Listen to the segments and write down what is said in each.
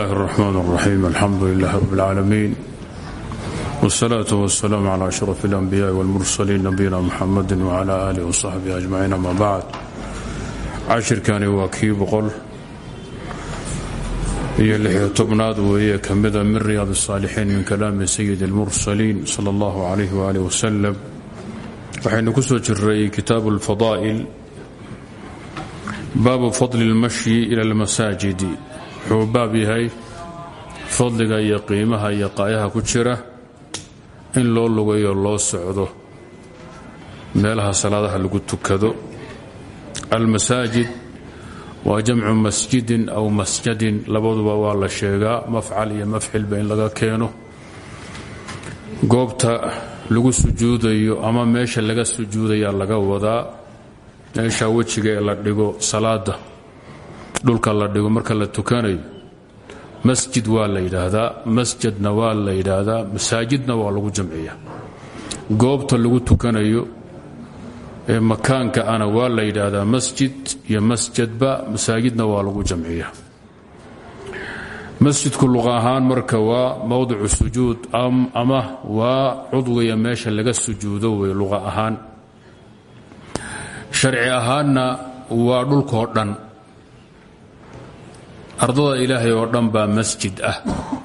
الله الرحمن الرحيم الحمد لله رب العالمين والصلاة والسلام على أشرف الأنبياء والمرسلين نبينا محمد وعلى آله وصحبه أجمعين أما بعد cashir kani waa kii boqol iyo lixiyo tobnaad weeye ka mida min riyaad الsaalixiin min kalaami sayid اlmursaliin salى اllah عalayh waalih wasalam waxaynu ku soo jiray kitaabu اlfadaa'il baabu fadli اlmashyi ila اlmasaajidi wuxuu baab yahay fadliga iyo qiimaha iyo qaayaha ku jira in loo lugayo loo socdo meelaha salaadaha lagu tukado. Almasaajid waa jamcu masjidin aw masjadin labaduba waa la sheegaa mafcal iyo mafcilba in laga keeno. Goobta lagu sujuudayo ama meesha laga sujuudaya laga wadaa meesha wejiga ee la dhigo salaada dhulka la dhigo marka la tukanayo masjid waa la yidhaahdaa masjadna waa la yidhaahdaa masaajidna waa lagu jamciya goobta lagu tukanayo ee makaanka ana waa la yidhaahdaa masjid iyo masjadba masaajidna waa lagu jamciya masjidku luqa ahaan marka waa mowdicu sujuud ama waa cudwiga meesha laga sujuudo wey luqa ahaan. Sharci ahaanna waa dhulkoo dhan ardada ilaahay oo dhan baa masjid ah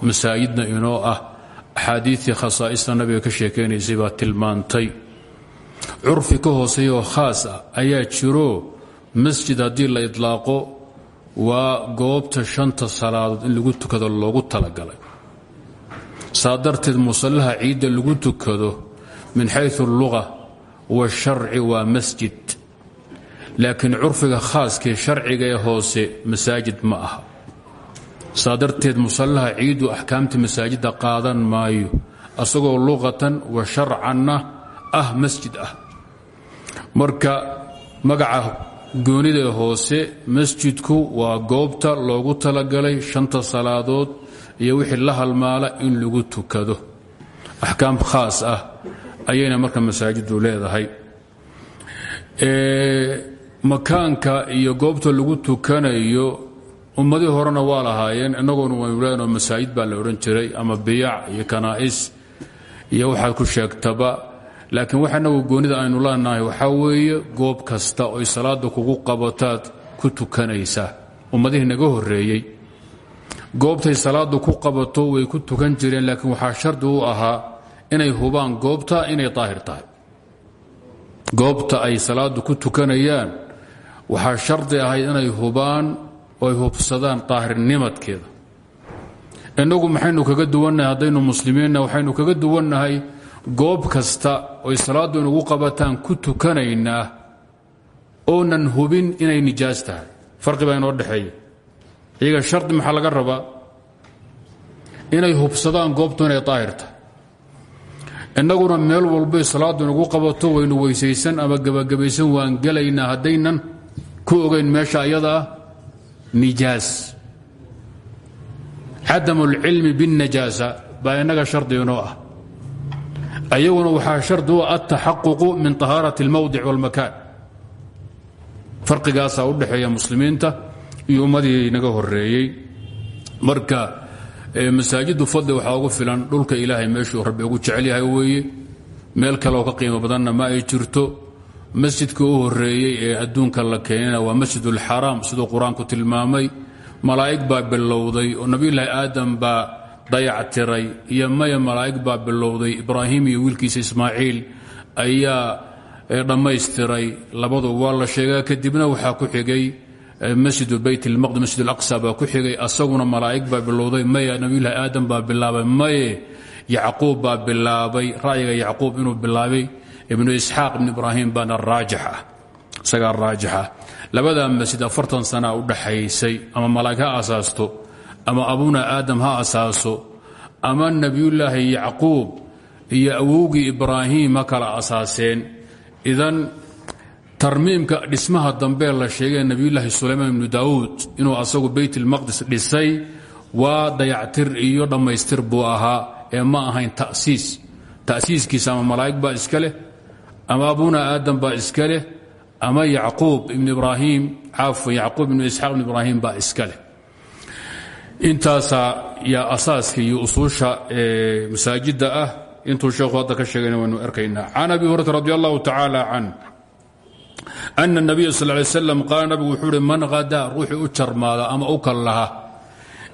masaajidna inoo ah. Axaadiitii khasaa'ista nabiga ka sheekaynaysay baa tilmaantay. Curfi ka hooseeyaoo khaas ah ayaa jiro masjid haddii la idlaaqo waa goobta shanta salaadood in lagu tukado loogu talagalay. Saa darteed musallaha ciidda lagu tukado min xayu alluga washarci waa masjid. Laakiin curfiga khaaskee sharciga ee hoose masaajid ma aha saa darteed musallaha ciiddu axkaamta masaajidda qaadan maayo asagoo luqatan wa sharcanna ah masjid ah. Marka magaca goonida hoose masjidku waa goobta loogu talagalay shanta salaadood iyo wixii la halmaala in lagu tukado. Axkaam khaas ah ayayna marka masaajidu leedahay. Makaanka iyo goobta lagu tukanayo ummadii horena waa lahaayeen inagoona waynu leenoo masaajid baa la odhan jiray ama biyac iyo kanaa'is iyo waxaad ku sheegtaba. Laakiin wax inagu goonida aynu leenahay waxaa weeye goob kasta oy salaada kugu qabataad ku tukanaysaa ummadihii naga horeeyey goobtay salaadu ku qabato way ku tukan jireen laakiin waxaa shardi u ahaa inay hubaan goobta inay daahir tahay. Goobta ay salaadu ku tukanayaan waxaa shardi ahayd inay hubaan ay hubsadaan daahirnimadkeeda innagu maxaynu kaga duwannahay haddaynu muslimiinna waxaynu kaga duwannahay goob kasta oy salaaddu inugu qabataan ku tukanaynaa oonan hubin inay nijaas tahay. Farqi baa inoo dhexeeya. Iyaga shardi maxaa laga rabaa? Inay hubsadaan goobtu inay daahir tahay. Innaguna meel walbay salaaddu inugu qabato waynu weysaysan ama gebagabaysan waan gelaynaa haddaynan ku ogayn meesha ayadaa nijaas cadam اlcilmi bالnajaasa baa innaga shardi inoo ah ayaguna waxaa shardi u altaxaququ min طahaaraة اlmowdic wاlmakaan farqigaasaa u dhexeeya muslimiinta iyo ummadii naga horeeyey marka masaajidu fadli waxaa ugu filan dhulka ilaahay meeshuu rabbi ugu jecel yahay weeye meel kaleoo ka qiimo badanna ma ay jirto masjidka u horeeyey ee adduunka la keenina waa masjid ulxaraam siduu qur'aanku tilmaamay. Malaa'ig baa bilowday oo nebiyulaahi aadam baa dayactiray iyo maya malaa'ig baa bilowday. Ibrahim iyo wiilkiisa ismaaciil ayaa eh, dhammaystiray. Labadu waa la sheegaa kadibna waxaa ku xigay eh, masjidu beyt ilmaqdis masjid alaqsa baa ku xigay. Asaguna malaa'ig baa bilowday maya nebiyulaahi aadam baa bilaabay maye yacquub baa bilaabay. Ra'yiga yacquub inuu bilaabay ibnu isxaaq ibn ibraahim baana raajix ah isagaa raajix ah. Labadaa masjid afartan sana u dhaxaysay ama malaa'ig ha asaasto ama abuna aadam ha asaaso ama nebiyullaahi yacquub iyo awowgii ibraahim ha kala asaaseen. Idan tarmiimka dhismaha dambee la sheegay nebiyullaahi sulaymaan ibnu daawuud inuu asagu beyt ilmaqdis dhisay waa dayactir iyo dhammaystir buu ahaa ee ma ahayn ta'siis. Ta'siiskiisa ama malaa'ig baa iska leh ama abuna aadam baa iska leh ama yacquub ibn ibraahim cafwan yacquub ibnu isxaaq ibn ibraahim baa iska leh. Intaasaa yaa asaaska iyo usuusha masaajidda ah intuu sheekhu hadda ka sheegayna waynu arkaynaa. Can abi hurata radi allahu tacaala can ana nabiya sal lay slam qaala wuxuu man hadaa ruuxii u jarmaada ama u kallaha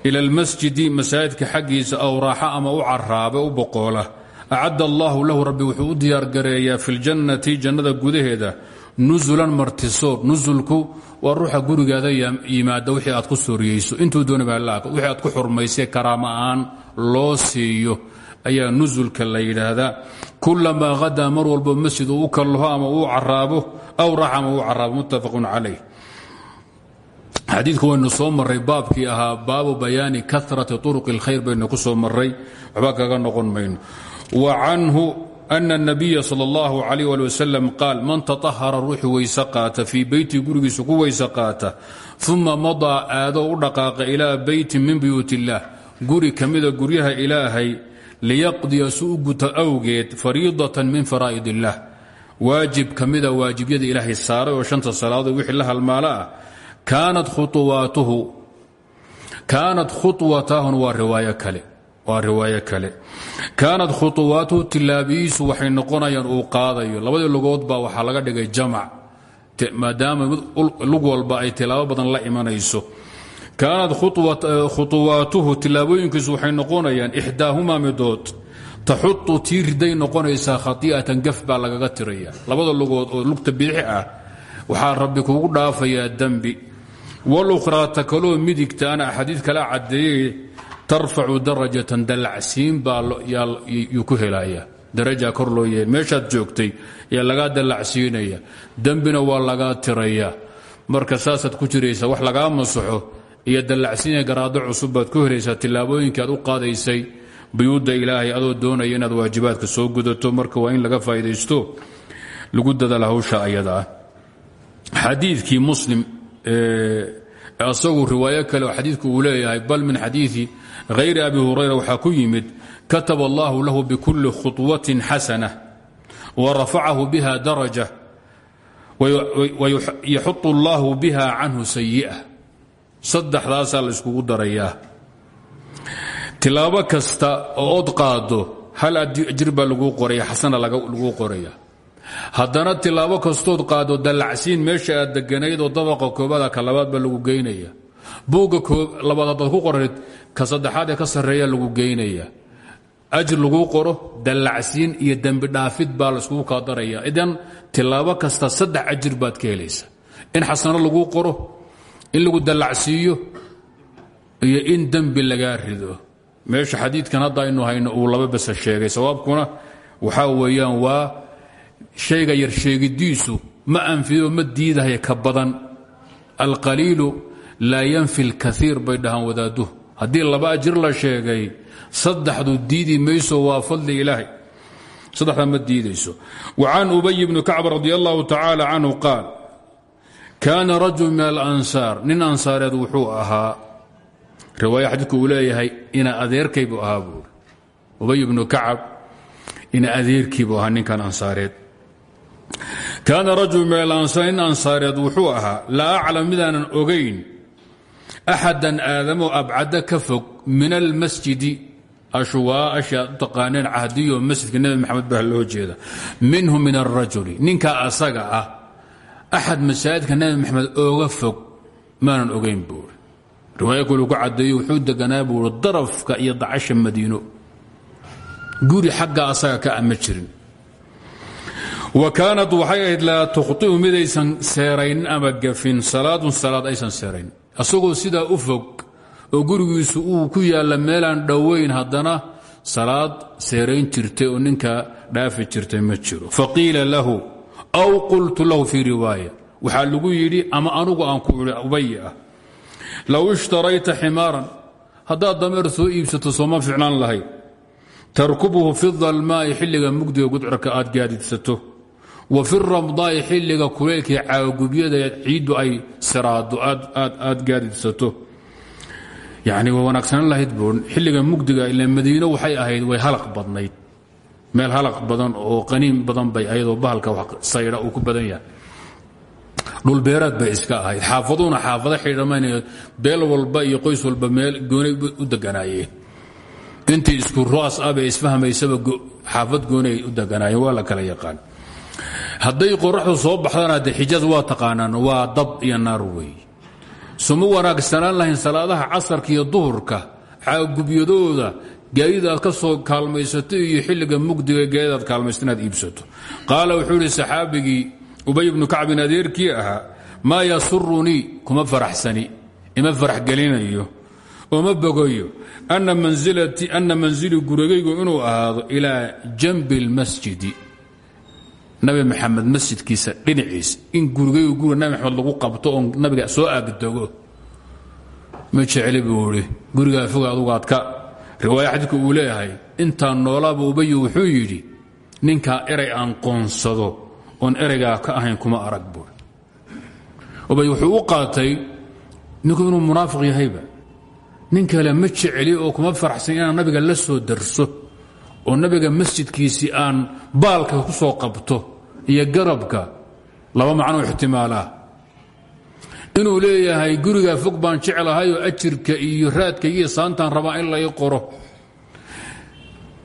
ila almasjidi masaajidka xaggiisa aw raaxa ama u caraabe u boqoola acadda allahu lahu rabbi wuxuu u diyaargareeyaa fi ljannati jannada gudaheeda nusulan martisoor nusulku waa ruuxa gurigaada yimaada wixii aad ku sooriyeyso intuu doonaba wixii aad ku xurmaysay karaama aan loo siiyo ayaa nusulka la yidhaahdaa kulamaa hadaa mar walbo masjid u kallaho ama uu caraabo aw raax ama uu muttafaqun calayh xadiidku waynu soo maray baabkii ahaa baabu bayaani karati turuqi اlkhayr baynu ku soo maray waxba kaga noqon mayno wa canhu ana الnabiya salى اllahu alayh ali wasalam qaal man taطahara ruuxi weyse qaata fii beyti gurigiisa ku weyse qaata uma madaa aado u dhaqaaqa ilaa beytin min buyuut اllah guri ka mida guryaha ilaahay liyaqdiya su u guto awgeed fariidatan min faraa'id اllah waajib ka mida waajibyada ilaahay saaray oo shanta salaadood wixii la halmaalo ah kaanat khuwaatuhu kaanat khuwatahun waa riwaayo kale waa riwaayo kale. Kaanat khuwaatuhu tilaabiyiisu waxay noqonayaan uu qaadayo. Labadii lugood waxaa laga dhigay jamac. Maadaama lug walba ay tilaabo badan la imanayso. Kaanat khuwaatuhu tilaabooyinkiisu waxay noqonayaan ixdaahumaa midood. Taxutu tii riday noqonaysaa khai'atan gaf baa lagaga tiraya labada lugood oo lugta bidix ah waxaa rabbi kugu dhaafayaa dembi walukhraa ta kaloo midigta ana axaadiid kala caddeeyey tarfacu darajatan dallacsiin baa yuu ku helaya daraja kor loo yeel meeshaad joogtay yaa lagaa dallacsiinaya dembina waa lagaa tiraya marka saasaad ku jiraysa wax lagaa masaxo iyo dallacsiinaya garaado cusub baad ku helaysaa tillaabooyinkii aad u qaadaysay buyuudda ilaahay adoo doonaya inaad waajibaadka soo gudato marka waa in laga faa'idaysto. Lagu dadaala hawsha ayada ah. Xadiidkii muslim asagu riwaayo kale oo uu leeyahay bal min xadiidi hayri abi hurayra waxaa ku yimid kataba allahu lahu bikulli khuطwatin xasana warafacahu biha daraja yaxuط allahu biha canhu sayi'a saddexdaasaa la iskugu darayaa tilaabo kasta oo od qaado hal ajir baa lagu qoraya xasana lagu qoraya haddana tilaabo kastood qaado dallacsiin meesha aad deganayd oo dabaqa koobaada ka labaad baa lagu geynaya buugga labaad haddaad ku qorayd ka saddexaad ee ka sarreeya lagu geynaya. Ajir lagu qoro dallacsiin iyo dembi dhaafid baa laiskugu kaa daraya. Idan tilaabo kasta saddex ajir baad ka helaysa. In xasano lagu qoro in lagu dallacsiiyo iyo in dembi lagaa rido. Meesha xadiidkan hadda aynu hayno uu laba basa sheegay. Sawaabkuna waxaa weeyaan waa shayga yar sheegidiisu ma anfido ma diidahaya ka badan. Alqaliilu laa yanfi اlkaiir bay dhahaan wadaaduhu. Haddii laba ajir la sheegay saddexdu diidi mayso waa fadli ilaahay. Saddexdaa ma diidayso. Wa can ubay bni kacb radi allahu tacaala qaal kaana rajul min alansaar. Nin ansaareed wuxuu ahaa riwaaya xadiidku uu ina adeerkay buu ahaa ubay bnu kacab ina adeerkii buu ahaa ninkan ansaareed. Kaana rajul min alansaar. Nin ansaareed wuxuu ahaa laa aclam midaanan ogayn axadan aadamo abcada ka fog min almasjidi ashwaa ashyaa u taqaaneen cahdiyo masjidka nebi maxamed baa loo jeeda minhu min alrajuli ninka asaga ah axad masaajidka nebi maxamed ooga fog maanan ogayn buuri riwaaya kulu ku cadeeyo wuxuu deganaa buuri darafka iyo dacasha madiino guri xagga asaga ka ama jirin wa kaanat asagoo sidaa u fog oo gurigiisu uu ku yaalla meelaan dhowayn haddana salaad seerayn jirtay oo ninka dhaafi jirtay ma jiro. Faqiila lahu aw qultu lahu fii riwaaya. Waxaa lagu yidhi ama anugu aan ku idhi ubay ah low ishtarayta ximaaran haddaad dameer soo iibsato sooma ficnaan lahayd tarkubuhu fi dalmaa'i xilliga mugdiga gudcurka aad gaadidsato wa fi ramdaa'i xilliga kuleylkai caagubyada ciiddu ay siraado aad gaadidsato yani way wanaagsanan lahayd buun. Xilliga mugdiga ila madiino waxay ahayd way halaq badnayd. Meel halaq badan oo qaniim badan bay ayadoo bahalka saydha uu ku badan yahay. Dhulbeeraad bay iska ahayd. Xaafaduhuna xaafado xidhamaynayo beel walba iyo qoys walba meel goonay u deganaayeen. Intii isku ro'as ah bay isfahmaysaba xaafad goonay u deganaayeen waa la kala yaqaan hadday qoraxdu soo baxdana de xijaaz waa taqaanaan waa dab iyo naar wey suma wanaagsanaan lahayn salaadaha casarka iyo duhurka gubyadooda gaadid aad ka soo kaalmaysato iyo xilliga mugdiga gaadid aad inaad iibsato. Qaala wuxuu idhi saxaabigii ubay ibnu kacbin adeerkii ahaa maa yasurunii kuma faraxsani ima faraxgelinayo ooma bogayo ana manzilii gurigaygu inuu ahaado ilaa janbi اlmasjidi nabi maxamed masjidkiisa dhinaciisa. In gurigaygu guriga nabi maxamed lagu qabto oon nabiga soo aagdego ma jecli buu idhi gurigaa foga adugaad ka riwaaya xadiidku uu leeyahay intaan noolaaba ubayi wuxuu yidhi ninkaa eray aan qoonsado oon eraygaa ka ahayn kuma arag buui ubay wuxuu qaatay ninku inuu munaafiq yahayba. Nin kale ma jecli oo kuma faraxsan inaan nabiga la soo darso oo nabiga masjidkiisii aan baalka ku soo qabto iyo garabka laba macnoo ixtimaalaa inuu leeyahay gurigaa fog baan jeclahay oo ajirka iyo raadka iyo saantaan rabaa in lai qoro.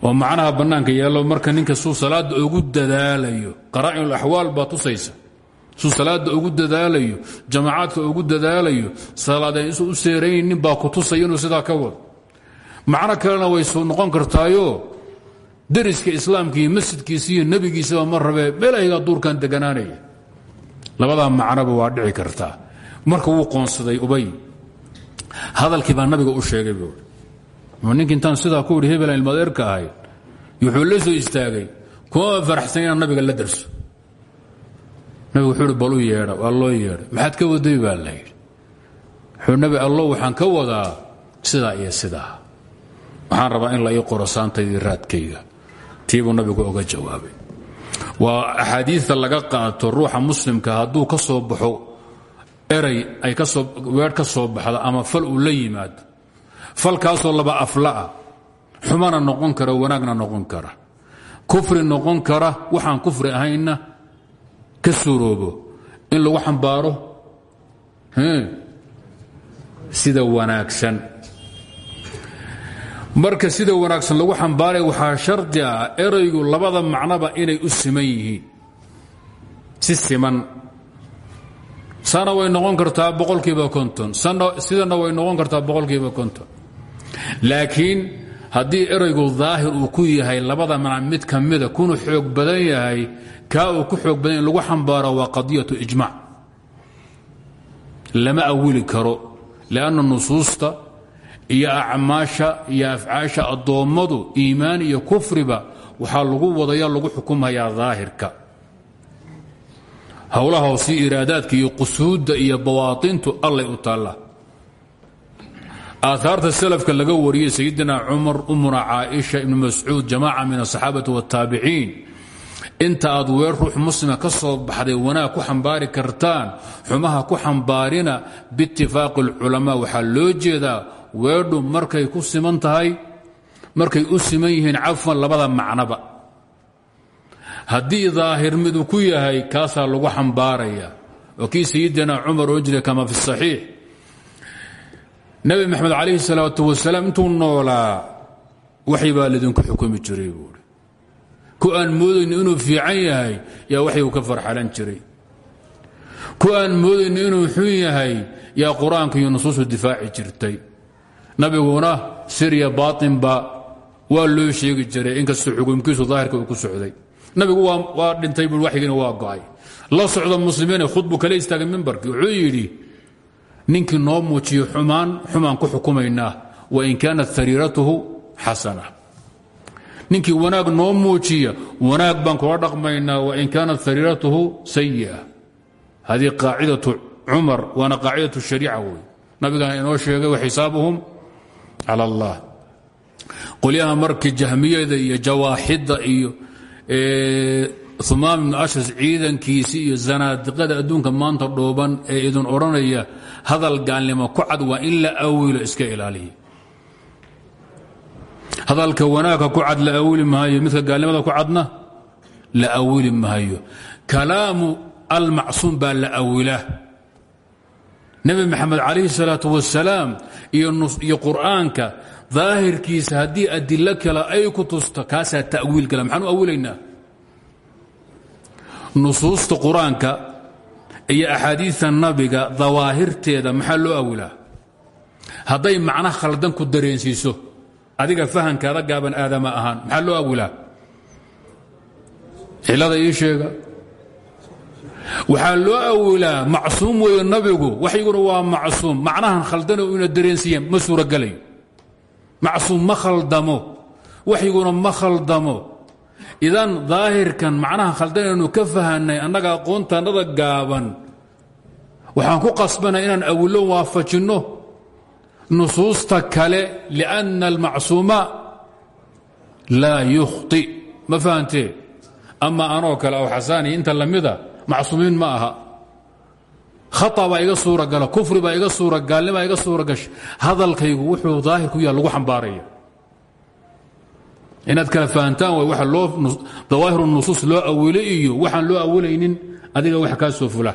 Oo macnaha bannaanka yeelo marka ninka suu salaadda ugu dadaalayo qaraa'inul axwaal baa tusaysa. Suu salaadda ugu dadaalayo jamacaadka ugu dadaalayo salaadayn isuu u seeraynin baa ku tusaya inuu ka wado macno kalena way soo noqon kartaayo dariska islaamka iyo masjidkiisa iyo nebigiisaba ma rabee meelahaygaa duurkan deganaanaya labadaa macnoba waa dhici kartaa. Marka wuu qoonsaday ubay hadalkii baa nabiga u sheegay buu ninki intaan sidaa ku idhi hebelan ilmadeerka ahayd. Wuxuu la soo istaagay kumama faraxsan nabiga la darso. Nabigu wuxuu balu yeedha waa loo yeedhay maxaad ka waday? baa la yidhi. Wuxuu waxaan ka wadaa sidaa iyo sidaa. Waxaan rabaa in la ii qoro raadkayga tiibuu nabigu oga jawaabay. Waa axaadiista laga qaato ruuxa muslimka hadduu ka soo baxo eray ay weer ka soo baxdo ama fal uu la yimaado falkaasoo laba afla'a xumana noqon kara wanaagna noqon kara. Kufri noqon kara waxaan kufri ahaynna ka suroobo in lagu xambaaro sida wanaagsan marka sida wanaagsan lagu xambaaray waxaa shardi ah eraygu labada macnoba inay u siman yihiin. Si siman. Sana way noqon kartaa boqolkiiba konton. Sidana way noqon kartaa boqolkiiba konton. Laakiin haddii eraygu daahir uu ku yahay labada macna mid ka mida kuna xoog badan yahay kaa uu ku xoog badan in lagu xambaaro waa qadiyatu ijmac lama awili karo lianna nusuusta iyo acmaasha iyo afcaasha addoommadu iimaan iyo kufriba waxaa lagu wadaya lagu xukumhayaa daahirka. Howlaha hoose iraadaadka iyo qusuudda iyo bawaatintu allay u taalla. Aaaarta salafka laga wariyey sayidina cumar umuna caaisha ibnu mascuud jamaaca min asaxaabati waataabiciin inta aad weer ruux muslima ka soo baxday wanaag ku xambaari kartaan xumaha ku xambaarina biitifaaqi alculamaa waxaa loo jeedaa weedhu markay ku siman tahay markay u siman yihiin cafwan labada macnoba haddii daahir miduu ku yahay kaasaa lagu xambaaraya. Oo kii sayidina cumar oo jira kama fi saxiix. Nabi maxamed calayhi salaatu wasalaam intuu noolaa waxy baa lidinku xukumi jiray ku aan moodayno inuu fiican yahay yaa waxygu ka farxalan jiray. Ku aan moodayno inuu xun yahay yaa qur'aanka iyo nusuustu difaaci jirtay nabiguna sirya baatinba waa loo sheegi jiray inkastoo xukumkiisu daahirka uu ku socday. Nabigu waa dhintay bu waxygiina waa go'ay. La socda muslimiina khudbu kala istaagay mimbarkii wuxuu yidhi ninkii noo muujiyo xumaan xumaan ku xukumaynaa wain kaanat sariiratuhu xasana. Ninkii wanaag noo muujiya wanaag baan kula dhaqmaynaa wain kaanat sariiratuhu sayi'a haddii qaacidatu cumar waana qaacidatu shariica wey inoo sheegay waxisaabuhum cala allah qolyaha markii jahmiyada iyo jawaaxidda iyo umaam ibnu ashras ciidankiisii iyo zanaadiqada adduunka maanta dhooban ee idin odhanaya hadal gaalnimo ku cad waa in la awilo iska ilaaliya. Hadalka wanaagka ku cad la awili maayo midka gaalnimada ku cadna la awili maayo. Kalaamu almacsuum baa la awilaa nebi maxamed calayhi salaatu wasalaam iyo qur'aanka daahirkiisa haddii adilo kale ay ku tusto kaasaa ta'wiil gala maxaan u awilaynaa nusuusta qur'aanka iyo axaadiista nabiga dawaahirteeda maxaa loo awilaa hadday macno khaldan ku dareensiiso adiga fahankaada gaaban aadama ahaan maxaa loo awilaa cilada ii sheega waxaa loo awilaa macsuum weeye nabigu. Waxyguna waa macsuum. Macnahan khaldano ina dareensiiyeen ma suurogelayo macsuum ma khaldamo. Waxyguna ma khaldamo. Idan daahirkan macnaha khaldanaynu ka fahanay annaga aqoontaannada gaaban. Waxaan ku qasbanay inaan awilo waafajinno. Nusuusta kale liأnna almacsuuma laa yukhطi ma fahantee ama anoo kale aw xasaani inta lamida macsuumiin ma aha. Khaa baa iga suuragala kufri baa iga suura gaalnimaa iga suura gasha hadalkaygu wuxuu daahir ku yaha lagu xambaaraya. Inaad kala fahantaan way waa loo dawaahiru nusuus loo awilo iyo loo awilaynin adiga wax kaa soo fula.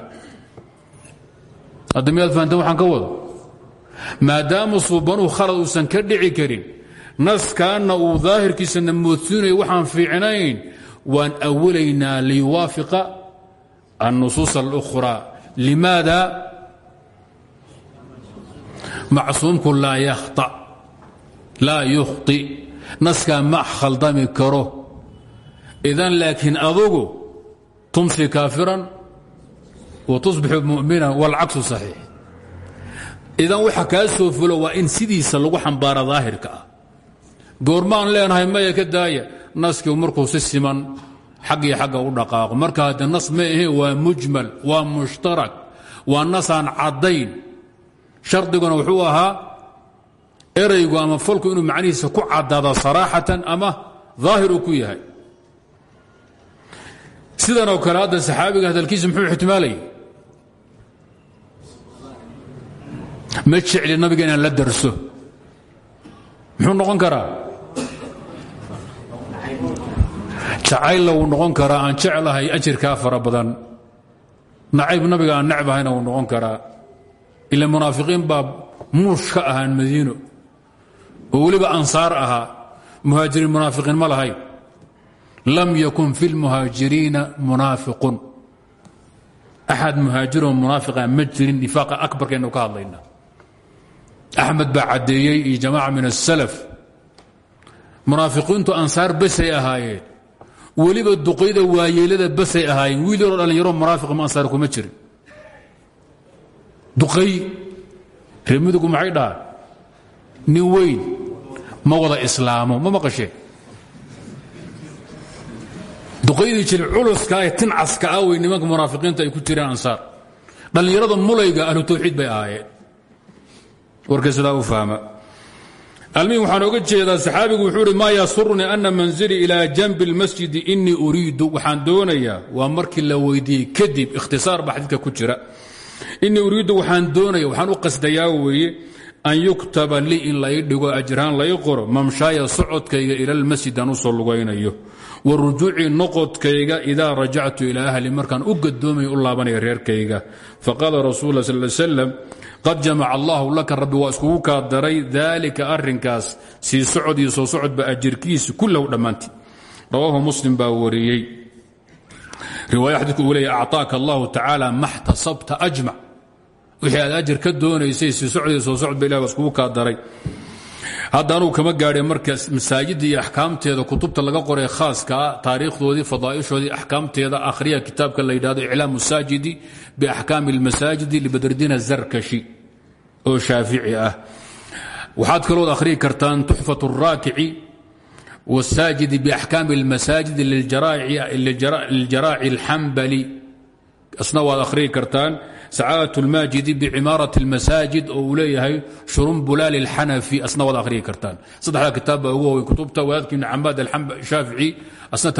Hadda miyaad fahantaan ka wado? Maadaama suubanuhu khalad uusan ka dhici karin. Naskaanna uu daahirkiisana moodsiinayo waxaan fiicnayn. Waan awilaynaa liyuwaafiqa النصuuص الأخرى لmaada macsuumku laa yukhطi naskaa ma khaldami karo idan laakiin adugu tumsi kaafiran وتصbixu mumina wاlcaksu صaxiix idan waxa kaa soo fulo waa in sidiisa lagu xambaara daahirka ah goormaan leenahay maya ka daaya naskii markuu si siman xag iyo xagga u dhaqaaqo. Marka hadde nas ma ahe waa mujmal waa mushtarak waa nasaan caddayn. Shardiguna wuxuu ahaa eraygu ama falku inuu macnihiisa ku caddaado saraaxatan ama daahir uu ku yahay. Sidan oo kale hadda saxaabiga hadalkiisa muxuu ixtimaalaya ma jecli nabiga inaan la darso. Muxuu noqon karaa jacaylla wuu noqon karaa aan jeclahay ajirkaa fara badan. Nabiga aan necbahayna wuu noqon karaa ila munaafiqiin baa muush ahaan madiino. Oo weliba ansaar ahaa. Muhaajiriin munaafiqiin ma lahayn lam yakun fi lmuhaajiriina munaafiqun. Axad muhaajiroo munaafiqa ma jirin nifaaqa akbarkaynu ka hadlayna. Axmed baa caddeeyey iyo jamaaca min asalaf munaafiqiintu ansaar basay ahaayeen weliba duqayda waayeelada basay ahaayeen wiil yaroo dhallinyaro munaafiq ma ansaar kuma jirin. Duqay reer midigu maxay dhahaan? Nin weyn ma wada islaamo ma maqasheen duqaydii jir culuska ee tincaska ah wey nimanka munaafiqiinta ay ku jireen ansaar. Dhallinyarada mulayga ahlu tawxiid bay ahaayeen. Warka sidaa u fahma almihin waxaan oga jeedaa saxaabigu wuxuu uhi maa yasurunii ana manzilii ilaa janbi اlmasjidi inii uriidu. Waxaan doonayaa waa markii la weydiiyey kadib ikhtisaar ba xadiidka ku jira. Inii uriidu waxaan doonaya waxaan u qasdayaa weeye an yuktaba lii in lai dhigo ajrhaan lai qoro mamshaaya socodkayga ila lmasjid aan soo lugaynayo wa rujuucii noqodkayga idaa rajactu ilaa ahli markaan u gadoomaya u laabanaya reerkayga. Faqaala rasul la sal slam qad jamaca allahu laka rabbi waa iskugu kaa daray daalika arinkaas sii socod iyo soo socodba ajirkiisi kullahu dhammaantii rawaahu muslim baa wariyey. Riwaaya xadiidku uu leeya acطaaka allahu tacaala maxtasabta ajmac wixii aad ajir ka doonaysay sii socod iyo soo socodba ilah waa iskugu kaa daray hadda anugu kama gaadhe marka masaajidda iyo axkaamteeda kutubta laga qoray khaaskaa taariikhdoodii fadaaishoodii axkaamteeda akhriya kitaabka la yidhahdo iclaam masaajidi biaxkaami almasaajidi libadrdiin azarkashi oo shaafici ah. Waxaad kalood akhriyi kartaan tuxfat araakici wasaajidi biaxkaami almasaajidi liljaraaci alxambali asna waad akhriyi kartaan sacaadat اlmaajidi bicimaaraة اlmasaajid oo uu leeyahay shurun bulaal اlxanafi asna waad akhriyi kartaan saddexdaa kitaab baa ugu waaweyn kutubta wadaadka ibn camaad shaafici asna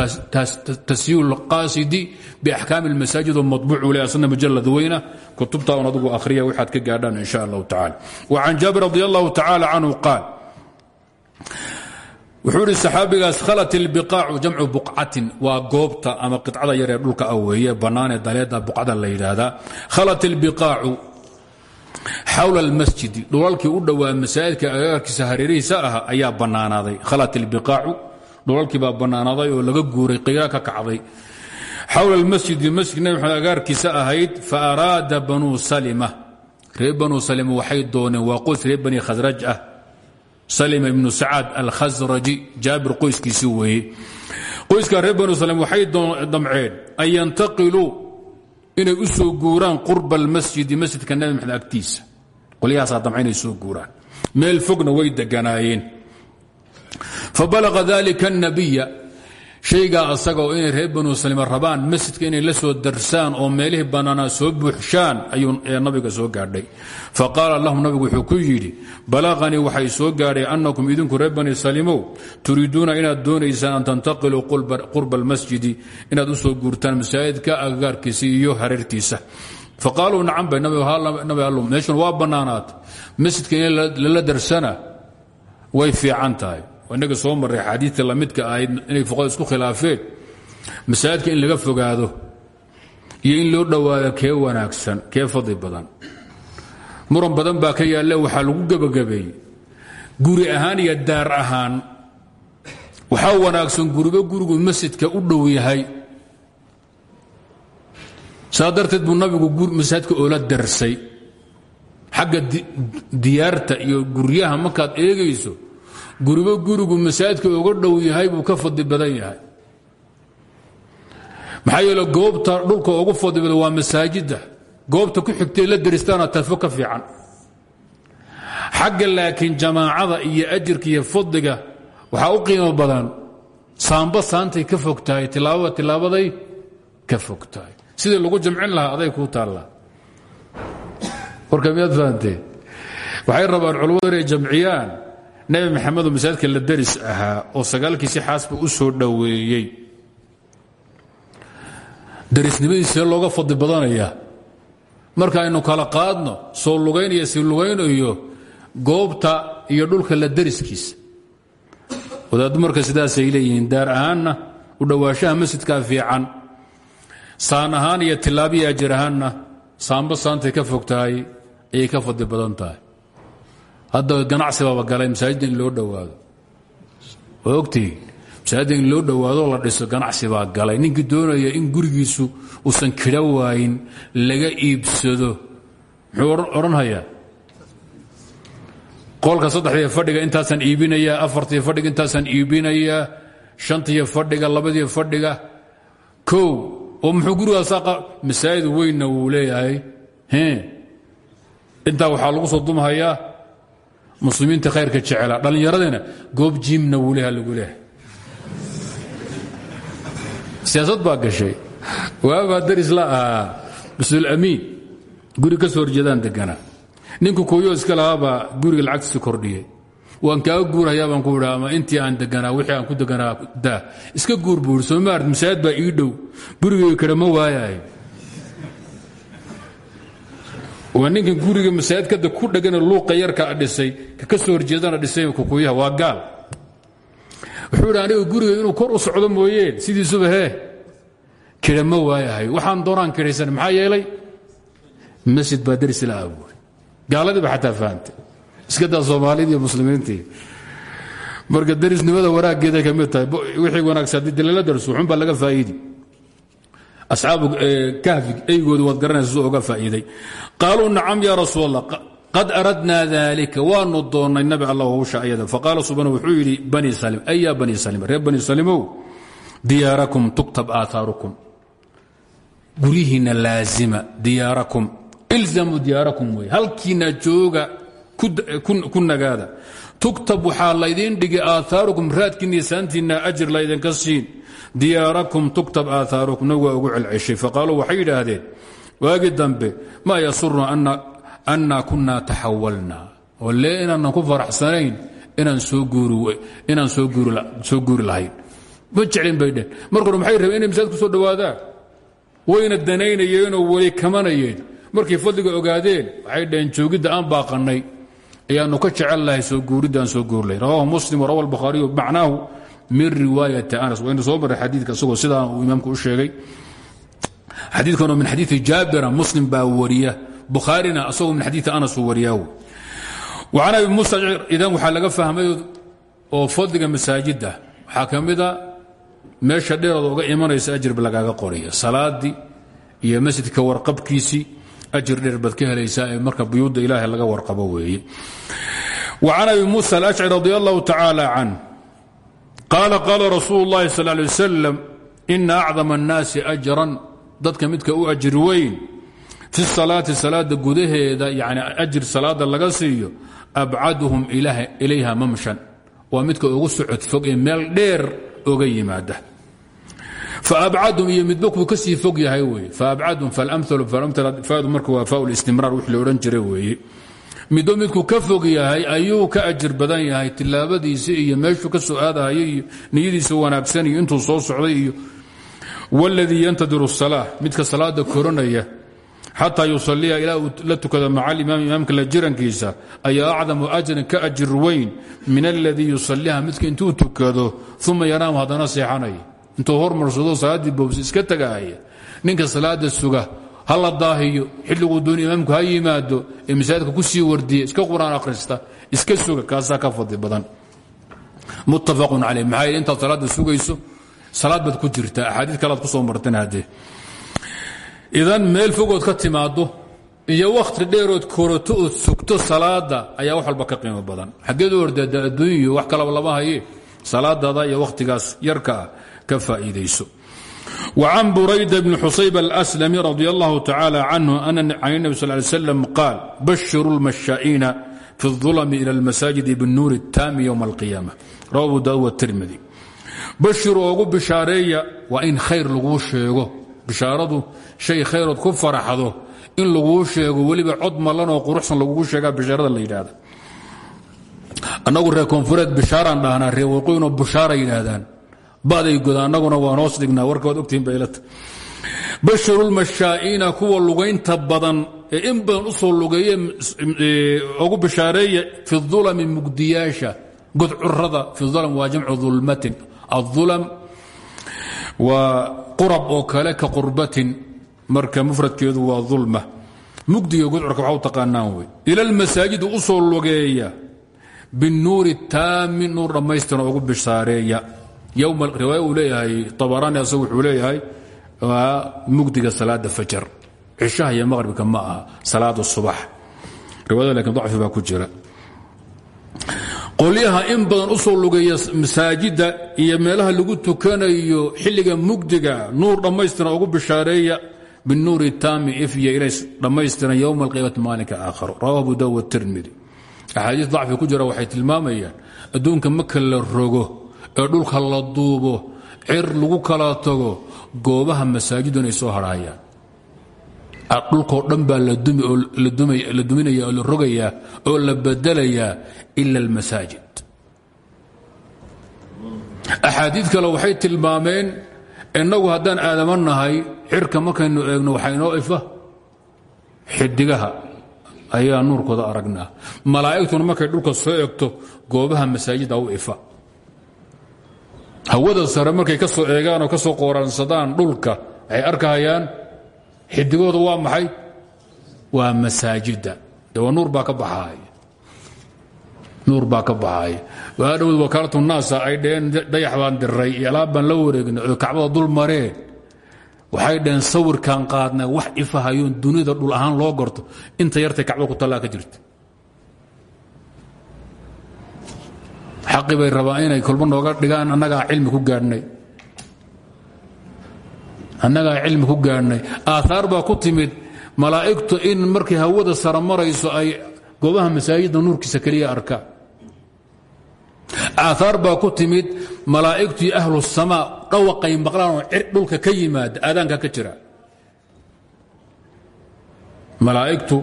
tasyiil اlqaasidi biaxkaami اlmasaajid oo maطbuuc uu leeyahay asna mujalad weyna kutubta on adigu akhriya waxaad ka gaadhaan in sha allahu tacala وcan jaabir radi allahu tacala canhu qaal wuxuu idhi saxaabigaas khalat ilbiqaacu jamcu buqcatin. Waa goobta ama qicada yaree dhulka ah weeye bannaanee daleeda buqcada la yidhaahdaa. Khalat ilbiqaacu xawla almasjidi dhulalkii u dhowaa masaajidka agaarkiisa hareerihiisa ah ayaa bannaanaaday khalat ilbiqaacu dhulalkii baa bannaanaaday oo laga guuray qiira ka kacday. Xawla almasjidi masjid nabi maxamed agaarkiisa ahayd fa araada banuu salima. Reer banuu salima waxay dooneen waa qoys reer bani khasraj ah salima ibnu sacaad alkhasraji jaabir qoyskiisi weeye. Qoyska reer banu salm waxay damceen an yantaqiluu inay u soo guuraan qurba almasjidi masjidka nabi maxamed agtiisa. Qolyahaasaa damca inay soo guuraan. Meel fogna way deganaayeen. Fabalaqa dalika الnabiya shaygaa asaga oo inay reer banu salima rabaan masjidka inay la soo darsaan oo meelihii bannaanaa soo buuxshaan ayuu nabiga soo gaadhay. Faqaala lahum nabigu wuxuu ku yidhi balaqanii waxay soo gaadhay annakum idinku reer bani salimow turiiduuna inaad doonaysaan an tantaqiluu qurba almasjidi inaad u soo guurtaan agagaarkiisa iyo hareertiisa. Faqaaluu nacan bay nabi allu meeshun waa bannaanaatay masjidka in lala darsana way fiican inaga soo maray xaadiita lamidka ahayd inay fuqada isku khilaafeen. Masaajidka in laga fogaado iyo in loo dhowaado kee wanaagsan kee fadli badan. Muran badan baa ka yaalle waxaa lagu gebagabeeyey. Guri ahaan iyo daar ahaan waxaa wanaagsan guriba gurigu masjidka u dhow yahay. Saa darteed buu nabigu masaajidka oola darsay. Xagga diyaarta iyo guryaha markaad eegayso guriba gurigu masaajidka uga dhow yahay buu ka fadli badan yahay. Maxaa yeele goobta dhulka ugu fadli badan waa masaajidda. Goobta ku xigtay la daristaana tadfo ka fiican. Xagga laakiin jamaacada iyo ajirka iyo fadliga waxaa u qiimo badan. Saamba saantay ka fog tahay tilaabada tilaabaday ka fog tahay lagu jamcin lahaa aday kuu taallaa. Warka miyaad waxay rabaan culammadu inay jamciyaan nabi maxamedoo masaajidka la daris ahaa oo sagaalkiisi xaasba u soo dhoweeyey. Darisnimadiisee looga fadli badanaya. Marka aynu kala qaadno soo lugayn iyo si lugaynayo goobta iyo dhulka la dariskiisa wadaaddu marka sidaasay leeyihiin daar ahaanna u dhowaanshaha masjidkaa fiican. Saan ahaan iyo tilaabiya ajir ahaanna saamba saantay ka fog tahay ayay ka fadli badan tahay hadda ganacsi baaba galay masaajidda in loo dhowaado. Waa masaajidda in loo dhowaado la dhiso ganacsi baa galay. Ninkii doonaya in gurigiisu uusan kidha waayin laga iibsado. Muxuu odhanhayaa qolka saddexdiiyo fadhiga intaasaan iibinayaa afartiiyo fadhiga intaasaan iibinayaa shantiiyo fadhiga labadiiyo fadhiga. Kow oo muxuu gurigaas masaajid weynna wuu leeyahay. Intaa waxaa lagu soo dumhayaa muslimiinta khayrka jecela dhallinyaradina goob jiimna wuu leha lagu leehay siyaasad baa gashay. Waabaa daris la ahaa mas'uul amiin guri ka soo horjeedaan deganaa ninku kuuyo iska lahaabaa guriga lacagtiisa kordhiyey. Waan kaaga guurhayaa baan ku idha ama intii aan deganaa wixii aan ku deganaa daa iska guur buuri soo maart masaajid baa ii dhow. Gurigay kale ma waayahay waa ninkan guriga masaajidkada ku dhegana luuqa yarka dhisay ka soo horjeedana dhisay kukuyaha waa gaal. Wuxuu aniga guriga inuu kor u socdo mooyeen sidiisuba hee kidha ma waxaan doonaan kidhaysan maxaa yeelay masjid baa daris la abuuray. Gaaladiiba xataa fahantay iska daa soomaalida iyo muslimiintii. Marka darisnimada wanaaggeeday ka tahay wixii wanaagsan haddii dalala darso xun baa laga faa'iidi asxaabu kahfi eygoodu waad garanaysa oga faa'iiday. Qaaluu nacam yaa rasuul qad aradnaa dalika waanu doonnay nabi allah hawsha ayada faqaala subxaana wuxuu yidhi bani salim ay bani salim reer bani salimow diyaarakum tuktab aataarukum. Guryihiinna laazima diyaarakum. Ilzamuu diyaarakum wey halkiina jooga ku nagaada. Tuktab waxaa laydiin dhigi aaarukum raadkiinna saantiinna ajir laydinka diyaarakum tuktab aaarukum nabigu waa ugu celceshay. Faqaaluu waxay yidhaahdeen waagii dambe maa yasuruna anna kunna taxawalna. Oo lee inaanan ku faraxsanayn inaan soo guuri lahayn. Ma jeclin bay dheen marka hore maxay rabeen inay masaajid ku soo dhowaadaan wayna danaynayeenoo way kamanayeen. Markay fadliga ogaadeen waxay dhaheen joogidda aan baaqannay. Ayaanu ka jecel lahay soo guuridaan soo guurlay rawahu muslim warawa albukhaariyu macnaahu min riwaayati anas. Waynu soo marray xadiidka isagoo sidaa uu imaamku u sheegay. Xadiidkanoo min xadiidi jaabira muslim baa wariya. Bukhaarina asagoo min xadiidi anas uu wa can abi idan waxaa laga fahmay oo fadliga masaajidda waxaa ka mida meesha dheeraada uga imanaysa ajirba lagaaga qoraya. Salaadii iyo masjidka warqabkiisii ajir dheer baad ka helaysaa marka buyuudda ilaahay laga warqabo weeye. Wa can abi muusa alashcri radi allahu tacaala qaala qaala rasuul اllahi sal lay wasalam ina acdama annaasi ajran. Dadka midka u ajir weyn fi salaati salaada gudaheeda yani ajir salaada laga siiyo abcaduhum ilayha mamshan. Waa midka ugu socod fog ee meel dheer oga yimaada. Faabcadum iyo midbakuu ka fog yahay weye faabcadum falamlu faamlu faadu marka waa faa listimraar wix la odhan jira weeye miduu midku ka fog yahay ayuu ka ajir badan yahay tilaabadiisa iyo meeshuu ka soo aadahayo niyadiisa wanaagsan iyo intuu soo socday iyo wladii yantadiru salaa midka salaada koranaya xataa yusaliya ilaa la tukada maca alimaam imaamka la jirankiisa ayaa acdamu ajrin ka ajir weyn min aladii yusaliiha midka intuu tukado uma yanaamu haddana seexanaya. Intuu hormarsado salaaddii bowsi iska ninka salaada suga ha la daahiyo xilliguu dooni imaamku ha yimaado ee ku sii wardiya iska qur'aan akhrista iska suga kaasaa ka fadli badan. Muttafaqun caleyh maxaa yidhi intaad salaadda salaad baad ku jirtaa. Axaadiid kalead ku soo marteen haddee idan meel fogood ka timaado iyo wakhti dheerood korato ood sugto salaada ayaa wax walba ka qiimo badan. Xaggeed u adduunyo wax kalaba lama haye salaadaada iyo wakhtigaas yarka ka faa'iidayso وcan burayda bn xusayb alأslmi radi اllah tacalى canhu can النbi sl ly slam qaal bashiru اlmashaaئina fi الظulm ilى اlmasaajid bالnuur الtaami ywm اlqiyaamة rawa abu daud wالtirmidi bashiru ogu bishaareeya waa in khayr laguu sheego bishaaradu shay khayrood ku faraxdo in laguu sheego weliba cod mallan oo quruxsan lagugu sheegaa bishaarada la yidhaahda annagu reer koonfureed bishaaraan dhahnaa reer waqooyinoo bushaara yidhaahdaan baday goda waan hoos dhignaa warka waad ogtihin baylata bashirulmashaa'iina kuwa lugaynta badan ee in badan u soo lugeeye ugu bishaareeya fi ulami mugdiyaasha godcurada fi ulam waa jamcu dulmatin aلظulam waa qurab oo qurbatin marka mufradkeedu waa ulma mugdiga godcurka waxa u taqaanaan wey ila lmasaajid u soo lugeeya binuuri taami nuur dhammaystiran ugu bishaareeya riwaaya uu leeyahay abaraani asagu wuxuu leeyahay waa mugdiga salaada fajar. Cishaha iyo maqribka ma aha salaada subax. Riwaayada laakiin dacfi baa ku jira. Qolyaha in badan u soo lugeeya masaajidda iyo meelaha lagu tukanayo xilliga mugdiga nuur dhammaystiran ugu bishaareeya binuuri taami ifya ilays dhammaystiran yowma alqiyaamati maalinka aakharo. Rawahu abu dawud tirmidi axaadiis dacfi ku jira waxay tilmaamayaan adduunka marka la rogo ee dhulka la duubo cir lagu kala tago goobaha masaajidu inay soo harhaayaan. Dhulkoo dhan baa la duminaya oo la rogayaa oo la bedelayaa ila almasaajid. Axaadiid kale waxay tilmaameen innagu haddaan aadama nahay cirka markaynu eegno waxaa ifa. Xidigaha ayaa nuurkooda aragnaa. Malaa'igtuna markay dhulka soo egto goobaha masaajida u ifa hawada sare markay ka soo eegaan oo ka soo qooraansadaan dhulka waxay arkahayaan xidigooda waa maxay? Waa masaajida de waa nuur baa ka baxaaya nuur baa ka baxaaya waa dhowd wakaalatu naasa ay dhaheen dayax baan diray iyo alaab la wareegnay oo kacbada dul mareen. Waxay dhaheen sawirkaan qaadnay wax ifahayoon dunida dhul ahaan loo gorto. Inta yartay kacbada ku tallaa ka jirta xaqi bay rabaan inay kolba nooga dhigaan annagaa cilmi ku gaadhnay. Annagaa cilmi ku gaadhnay. Aaaar baa ku timid malaa'igtu in markay hawada sara marayso ay goobaha masaajidda nuurkiisa keliya arkaan aaaar baa ku timid malaa'igtu iyo ahlu samaa dhawaqay maqlaan oo dhulka ka yimaada aadaanka ka jira. Malaa'igtu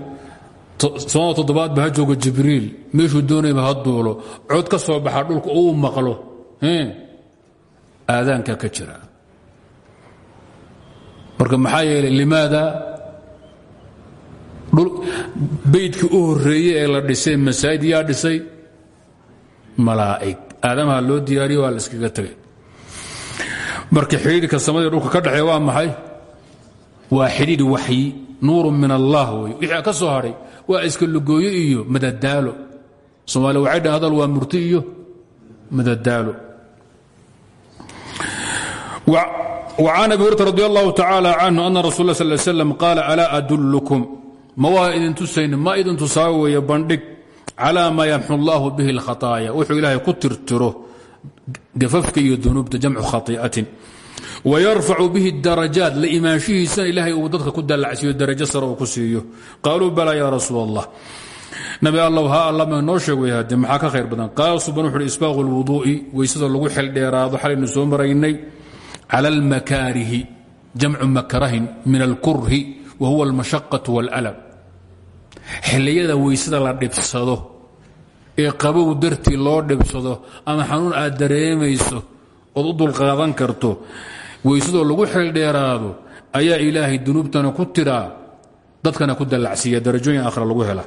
sanada toddobaad ba ha joogo jibriil meeshuu doonayba ha duulo cod ka soo baxa dhulka uu maqlo aadaanka ka jira. Marka maxaa yeelay limaada beydkii u horeeyey ee la dhisay masaajid yaa dhisay malaa'ig. Aadamaha loo diyaariyo waa la iskaga tegay marka xidhiidhka samadii dhulka ka dhexeeya waa maxay waa xidhiidh waxyi nuurun min allah wey wixii ka soo hadhay waa iska lugooyo iyo madadaalo soomaaliya waxay dhahan hadal waa murti iyo madadaalo وعن أبي هريرة رضي الله تعالى عنه أن رسول الله صلى الله عليه وسلم قال ألا أدلكم ma waa idin tusayn ma idin tusaaweeye bandhig calaa maa yamxu allaahu bihi اlkhataaya wuxuu ilaahay ku tirtiro gafafka iyo dunuubta jamcu khaii'atin wayarfacu bihi darajaat la imaanshihiisana ilaahay uu dadka ku dallacsiiyo darajo sare uu ku siiyo qaaluu balaa ya rasuul allah nabi allow ha allama noo sheeg way haddee maxaa ka khayr badan qaala suban wuxu uhi isbaaqu lwuduu'i weysada lagu xeldheeraado xalaynu soo maraynay cala almakaarihi jamcu makrahin min alkurhi wa huwa almashaqatu dhibsado ee qabow dartii loo dhibsado ama xanuun aad dareemayso ood u dulqaadan karto weysadoo lagu xeeldheeraado ayaa ilaahay dunuubtana ku tiraa dadkana ku dallacsiiya darajooyin akhra lagu hela.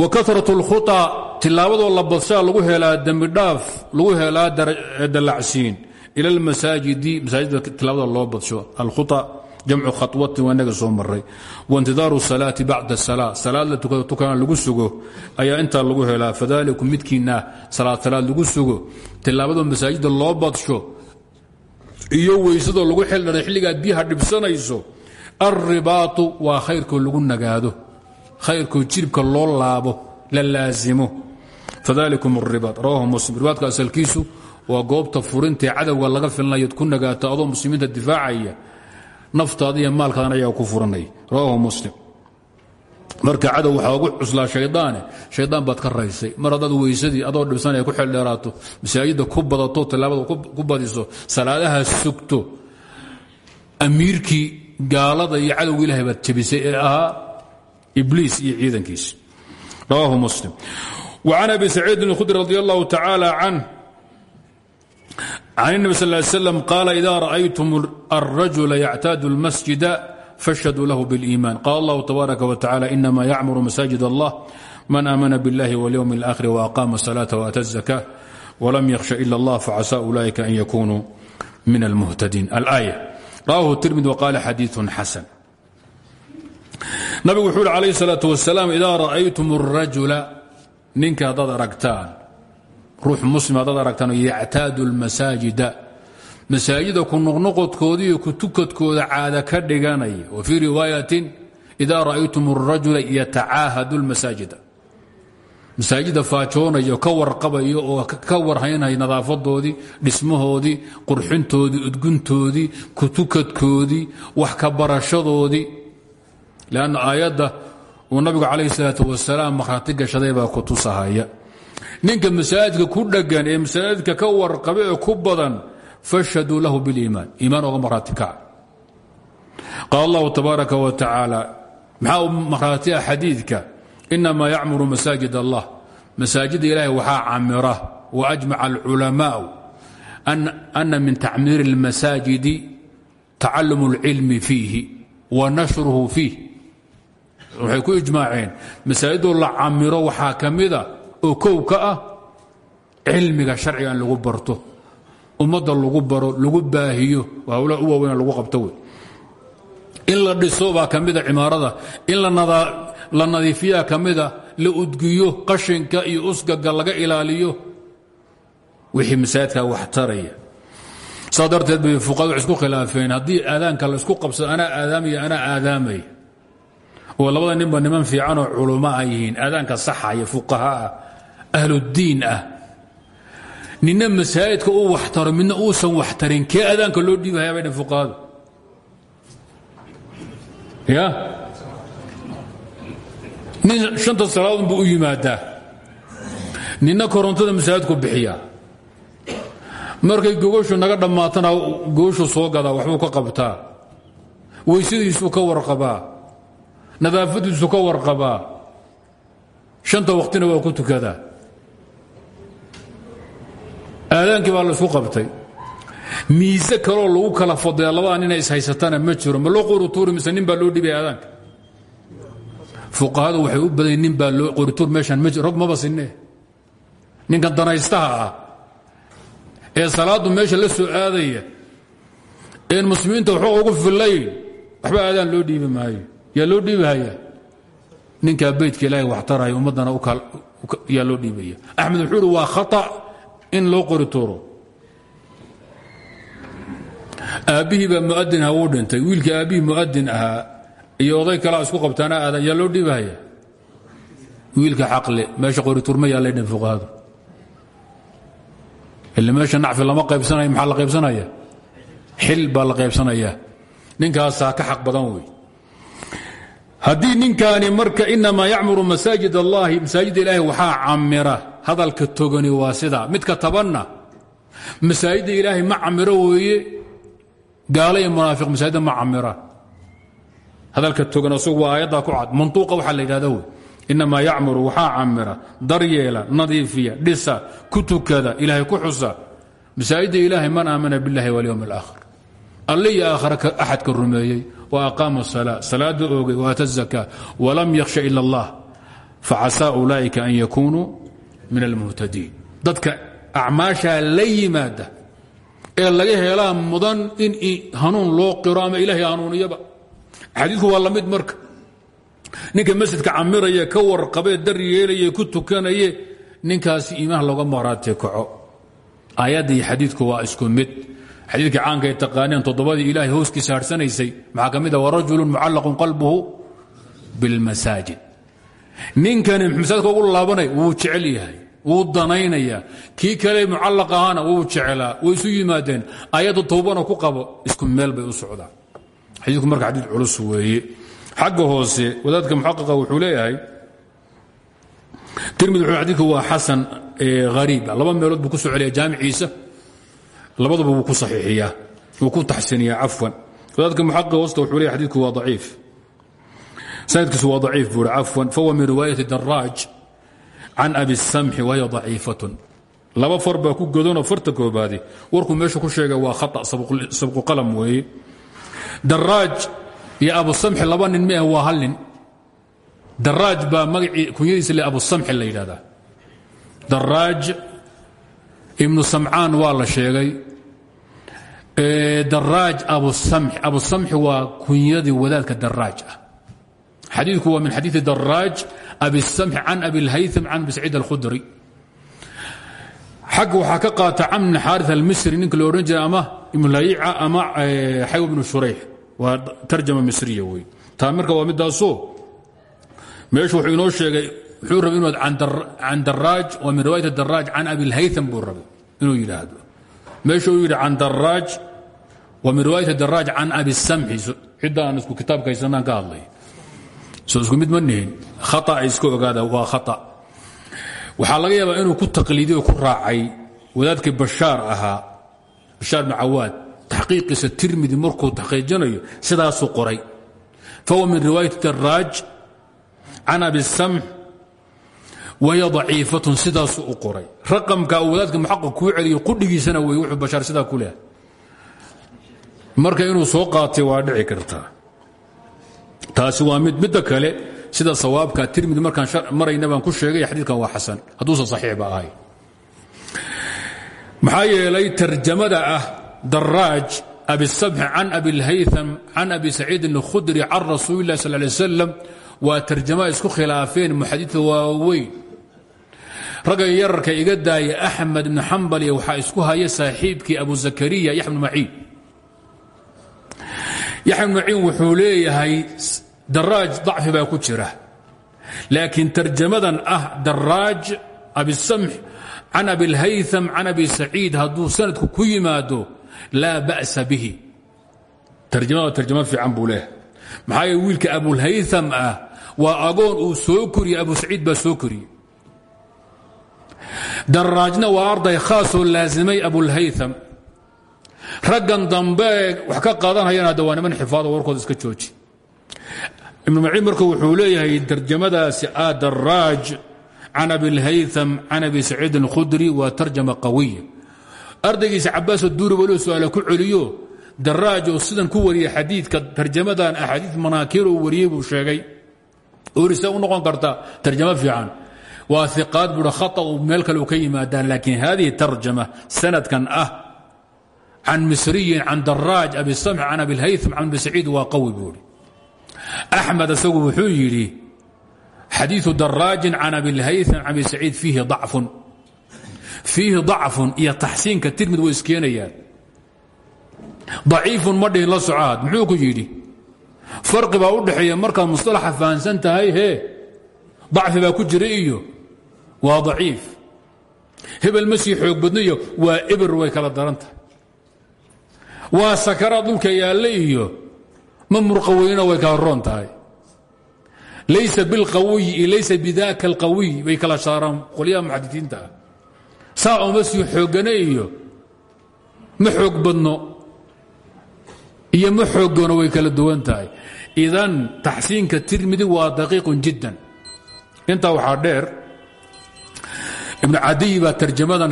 Wa karat اlkhua tilaabadoo labadsaa lagu helaa dembidhaaf lagu helaa dallacsiin. Ila اlmasaajidi masaajida tilaabada loo badsho alkhua jamcu khawatin waa inaga soo maray waintidaaru salaati bacda sala tukana lagu sugo ayaa intaa lagu helaa. Fadaliku midkiina salaad salaad lagu sugo. Tilaabadoo masaajida loo iyo weysadoo lagu xildharay xilligaad biyaha dhibsanayso alribaatu waa khayrkoo lagu nagaado khayrkoo jiribka loo laabo la laasimo fadalikum aribaat rawahu muslim. Ribaadka asalkiisu waa goobta furintae cadowga laga filnayood ku nagaato adoo muslimiinta difaacaya naftaada iyo maalkaadana ayaa ku furanay. Rawahu muslim marka cadow waxaa ugu cuslaa shaydaane shaydaan baad ka raysay mar haddaad weysadii adoo dhibsanaya ku xeldheeraato masaajidda ku badato tallaabada ku badiso salaadaha sugto amiirkii gaalada iyo cadowga ilahay baad jabisay ee ahaa ibliis iyo ciidankiis rawahu muslim وعن أبي سعيد الخدري رضي الله تعالى عنه عن النبي صلى الله عليه وسلم قال إذا رأيتم الرجل يعتاد المسجد فاشهدوا له بالإيمان قال الله تبارك وتعالى إنما يعمر مساجد الله من آمن بالله واليوم الآخر وأقام الصلاة وأتى الزكاة ولم يخش إلا الله فعسى أولئك أن يكونوا من المهتدين الآية رواه الترمذي وقال حديث حسن نبي وحول عليه الصلاة والسلام إذا رأيتم الرجل ninka haddaad aragtaan ruux muslim haddaad aragtaan yactaadu lmasaajida masaajida ku noqnoqodkooda iyo ku caada ka dhiganaya wa fii riwaayatin idaa ra'aytum arajula yatacaahadu lmasaajida masaajida faajoonayo ka warqabayo oo ka warhaynaya nadaafadoodii dhismahoodii qurxintoodii udguntoodii ku wax ka barashadoodii. Lanna aayadda uu nabigu calayh salaatu wasalaam makhraati gashaday baa ku ninka masaajidka ku dheggan ee masaajidka ka warqaba ku badan fashhaduu lahu biliimaan. Iimaan oga makhraati kaca. Qaal allahu tabaaraka wa tacaala maxaa makhraati ah xadiidka? Inamaa yacmuru masaajid allah. Masaajida ilaahay waxaa camira wa ajmaca alculamaau ana min tacmiiri اlmasaajidi tacalum اlcilmi fiihi wa nashruhu fiih. Waxay ku ijmaaceen masaajidoo la camiro waxaa ka mida oo kow ah cilmiga sharciga in lagu barto ummadda lagu baro lagu baahiyo hawlaha u waaweyn lagu qabto wey. In la dhiso baa ka mida cimaarada in la nadiifiyaa ka mida la udgiyo qashinka iyo usgaga laga ilaaliyo wixii masaajidkaa wax taraya. Saa darteed bay isku khilaafeen. Haddii aadaanka la isku qabsado anaa aadaamaya anaa aadaamaya oo labada ninba niman fiicanoo culummo a yihiin aadaanka saxaya fuqahaa ahluddiin ah nina masaajidka uu waxtaro midna uusan waxtarin. Kee aadaanka loo dhiibahaya bay dhan fuqahadu ya? Nin shanta salaadood buu u yimaadaa. Nina korontada masaajidku bixiyaa. Markay gogoshu naga dhammaatana gogoshu soo gadaa waxbuu ka qabtaa. Weysadiisuu ka warqabaa. Nadaafadiisu ka warqabaa. Shanta waktina waa ku tukadaa aadaankii baa la isku qabtay. Miise kaloo lagu kala fadaya labada nina ishaysatana ma jiro ma loo qurutuuri mise nin baa loo dhibaya aadaanka fuqahadu waxay u baday nin baa loo qorituur meeshaan m rog maba sinne. Danaystaha ah ee salaaddu meesha la soo aadaya een muslimiinta waxba ugu fillayn waxba aadaan loo dhiibi maayo. Yaa loo dhiibihaya ninkaa beydka ilaahay wax taraya ummaddana yaa loo dhiibaya axmed wuxuu waa khata in loo qori tuuro. Aabbihii baa muadin aha wuu dhintay. Wiilkii aabbihii ahaa iyo oday kalaa isku qabtaana aada yaa loo dhiibahaya wiilka xaqle meesha qorituurma yaa laydhan fuqahadu ille meesha nacfi lama qaybsanaya maxaa la qaybsanaya? Xil la qaybsanaya. Ninkaasaa ka xaq badan wey. Haddii ninkaani marka inamaa yacmuru masaajid allahi masaajid ilaahi waxaa camira hadalka togani waa sidaa midka tabanna masaajidda ilaahay ma camiro weeye gaalo iyo munaafiq masaajidda ma camira hadalka togan asagu waa aayaddaa ku cad mantuuqa waxaa la yidhahda wey inamaa yacmuru waxaa camira daryeela nadiifiya dhisa ku tukada ilaahay ku xusa masaajidda ilaahay man aamana biاllahi walyowm اlaakhir alle iyo aakhara axadka rumeeyey wa aqaama الsalaa salaada oogay waata الzakaa walam yakhsha ila اllah facasaa ulaa'ika an yakunuu min almuhtadiin. Dadka acmaashaa la yimaada ee laga helaa mudan in hanuun loo qiro ama ilahay hanuuniyaba. Xadiidku waa la mid marka. Ninka masjidka camiraya ka warqabee dar yeelaye ku tukanaye ninkaasi iimaan looga maraatee kaco. Aayadda iyo xadiidku waa isku mid. Xadiidka caanka ay taqaaneen toddobadii ilaahay hooskiisa harhsanaysay maxaa ka mid a warajulun mucallaqun qalbuhu bilmasaajid ninkani masaajidka ugu laabanay? Wuu jecel yahay wuu danaynaya. Kii kale mucallaq ahaana wuu jecelaa way isu yimaadeen. Ayadda towbana ku qabo isku meel bay u socdaan xadiidku marka xadiid culus weeye. Xagga hoose wadaadka muxaqiqa wuxuu leeyahay tirmidi wuxuu xadiidku waa xasan hariib laba meelood buu ku soo celiya jaamiciisa labadaba wuu ku saxiixiyaa wuu ku taxsiniyaa cafwan. Wadaadka muxaqiqa hoosta wuxuu leeyahay xadiidku waa daciif. Sanadkiisu waa daciif buu hi cafwan. Fahuwa min riwaayati daraaj can abi samxi wahiya daciifatun. Laba far ku godanoo farta koobaadi. Warkuu meesha ku sheega waa khata sabqu qalam weeye daraaj iyo abusamxi laba nin mi ah waa hal nin. Daraaj baa magacii kunyadiisa le abusamxi la yidhahdaa daraaj ibnu samcaan waa la sheegay. Daraaj abusamxi abusamxi waa kunyadii wadaadka daraaj ah. Xadiidku waa min xadiidi daraaj abisamxi can abi اlhaytham can abi saciid alkhudri xagga waxaa ka qaata camr bn xaari almisri ninka lo odhan jiray ama ibnulayica ama xayw bnu shurayx waa tarjama misriya wey taa marka waa midaasoo meeshu wuxuu inoo sheegay wuxuu rabay inuu can daraaj waa min riwaayat daraaj can abi اlhaytham buu rabay inuu yidhaahdo meeshu uu yidhi can daraaj waa min riwaayat daraaj can abi samxi cidda aan isku kitaabka haysanaan ka hadlay soo isku mid ma nihin khata ay iska ogaada waa khata. Waxaa laga yaabaa inuu ku taqliidiy ku raacay wadaadkii bashaar ahaa bashaar bn cawaad. Taxqiiqiisa tirmidi markuu taqiijinayo sidaasuu qoray. Fahuwa min riwaayat daraaj can abi samx wahiya daciifatun sidaasuu u qoray. Raqamka uu wadaadka muxaqiq kuu celiyo qudhigiisana wey wuxuu bashaar sidaa ku lehay marka inuu soo qaatay waa dhici kartaa taasi waa mid midda kale sida sawaabka tirmid markaan marayna baan ku sheegay xadiikan waa xasan. Hadduusan saxiixba ahay. Maxaa yeelay tarjamada ah daraaj abisabx can abilhayam can abi saciidin اkhudri can rasuuli ilah sal lay salam waa tarjama isku khilaafeen muxadiita waaweyn. Raggan yararka iga daaya axmed ibnu xambal iyo isku haya saaxiibkii abu zakariya yaxbnu maciid yaxya maciin wuxuu leeyahay daraaj dacfi baa ku jira. Laakiin tarjamadan ah daraaj abisamx can abi اlhaytham can abi saciid hadduu sanadku ku yimaado laa ba'sa bihi. Tarjamada tarjama fiican buu leeyahay. Maxaa yeele wiilka abulhaytham ah waa agoon uu soo koriyey abu saciid baa soo koriyey daraajna waa arday khaasoo laasimay abulhaytham raggan dambe wax ka qaadanhayana hadda waa niman xifaado warkooda iska jooji. Ibnu maciin marka wuxuu leeyahay tarjamadaasi a daraaj can abilhaytham can abi saciid alkhudri waa tarjama qawiya ardaygiisa cabaasoo duuri waloo su'aala ku celiyo daraaj oo sidan ku wariyey xadiidka tarjamadan axaadiid manaakiir uu wariyey buu sheegay. Orise u noqon karta tarjamo fiican. Waa iqaad buui khaطأu meel kale u ka yimaadaan laakiin hadihi tarjama sanadkan ah can misriyin can daraaj abi samx can abilhayam can bsaciid waa qawi buu ihi axmed isagu wuxuu yidhi xadiiu daraajin can abilhayam can abi saciid fiihi acfun fiihi dacfun iyo taxsiinka tirmid way iskeenayaan daciifun ma dhihin la socaad muxuu ku yidhi farqi baa u dhexeeya markaad musalaxa fahansan tahay he dacfi baa ku jira iyo waa daciif hebel ma sii xoog badniyo waa eber way kala daran tahay waa sakaraad dhulka yaalle iyo ma murqaweyno way kala roon tahay. Laysa biاlqawiyi iyo laysa bidaka اlqawiy bay kala saaraan qolyaha muxadisiinta ah. Saa uma iyo ma badno iyo ma way kala duwan tahay. Idan taxsiinka tirmidi waa daqiiqun jiddan. Intaa waxaa dheer ibnu cadiy baa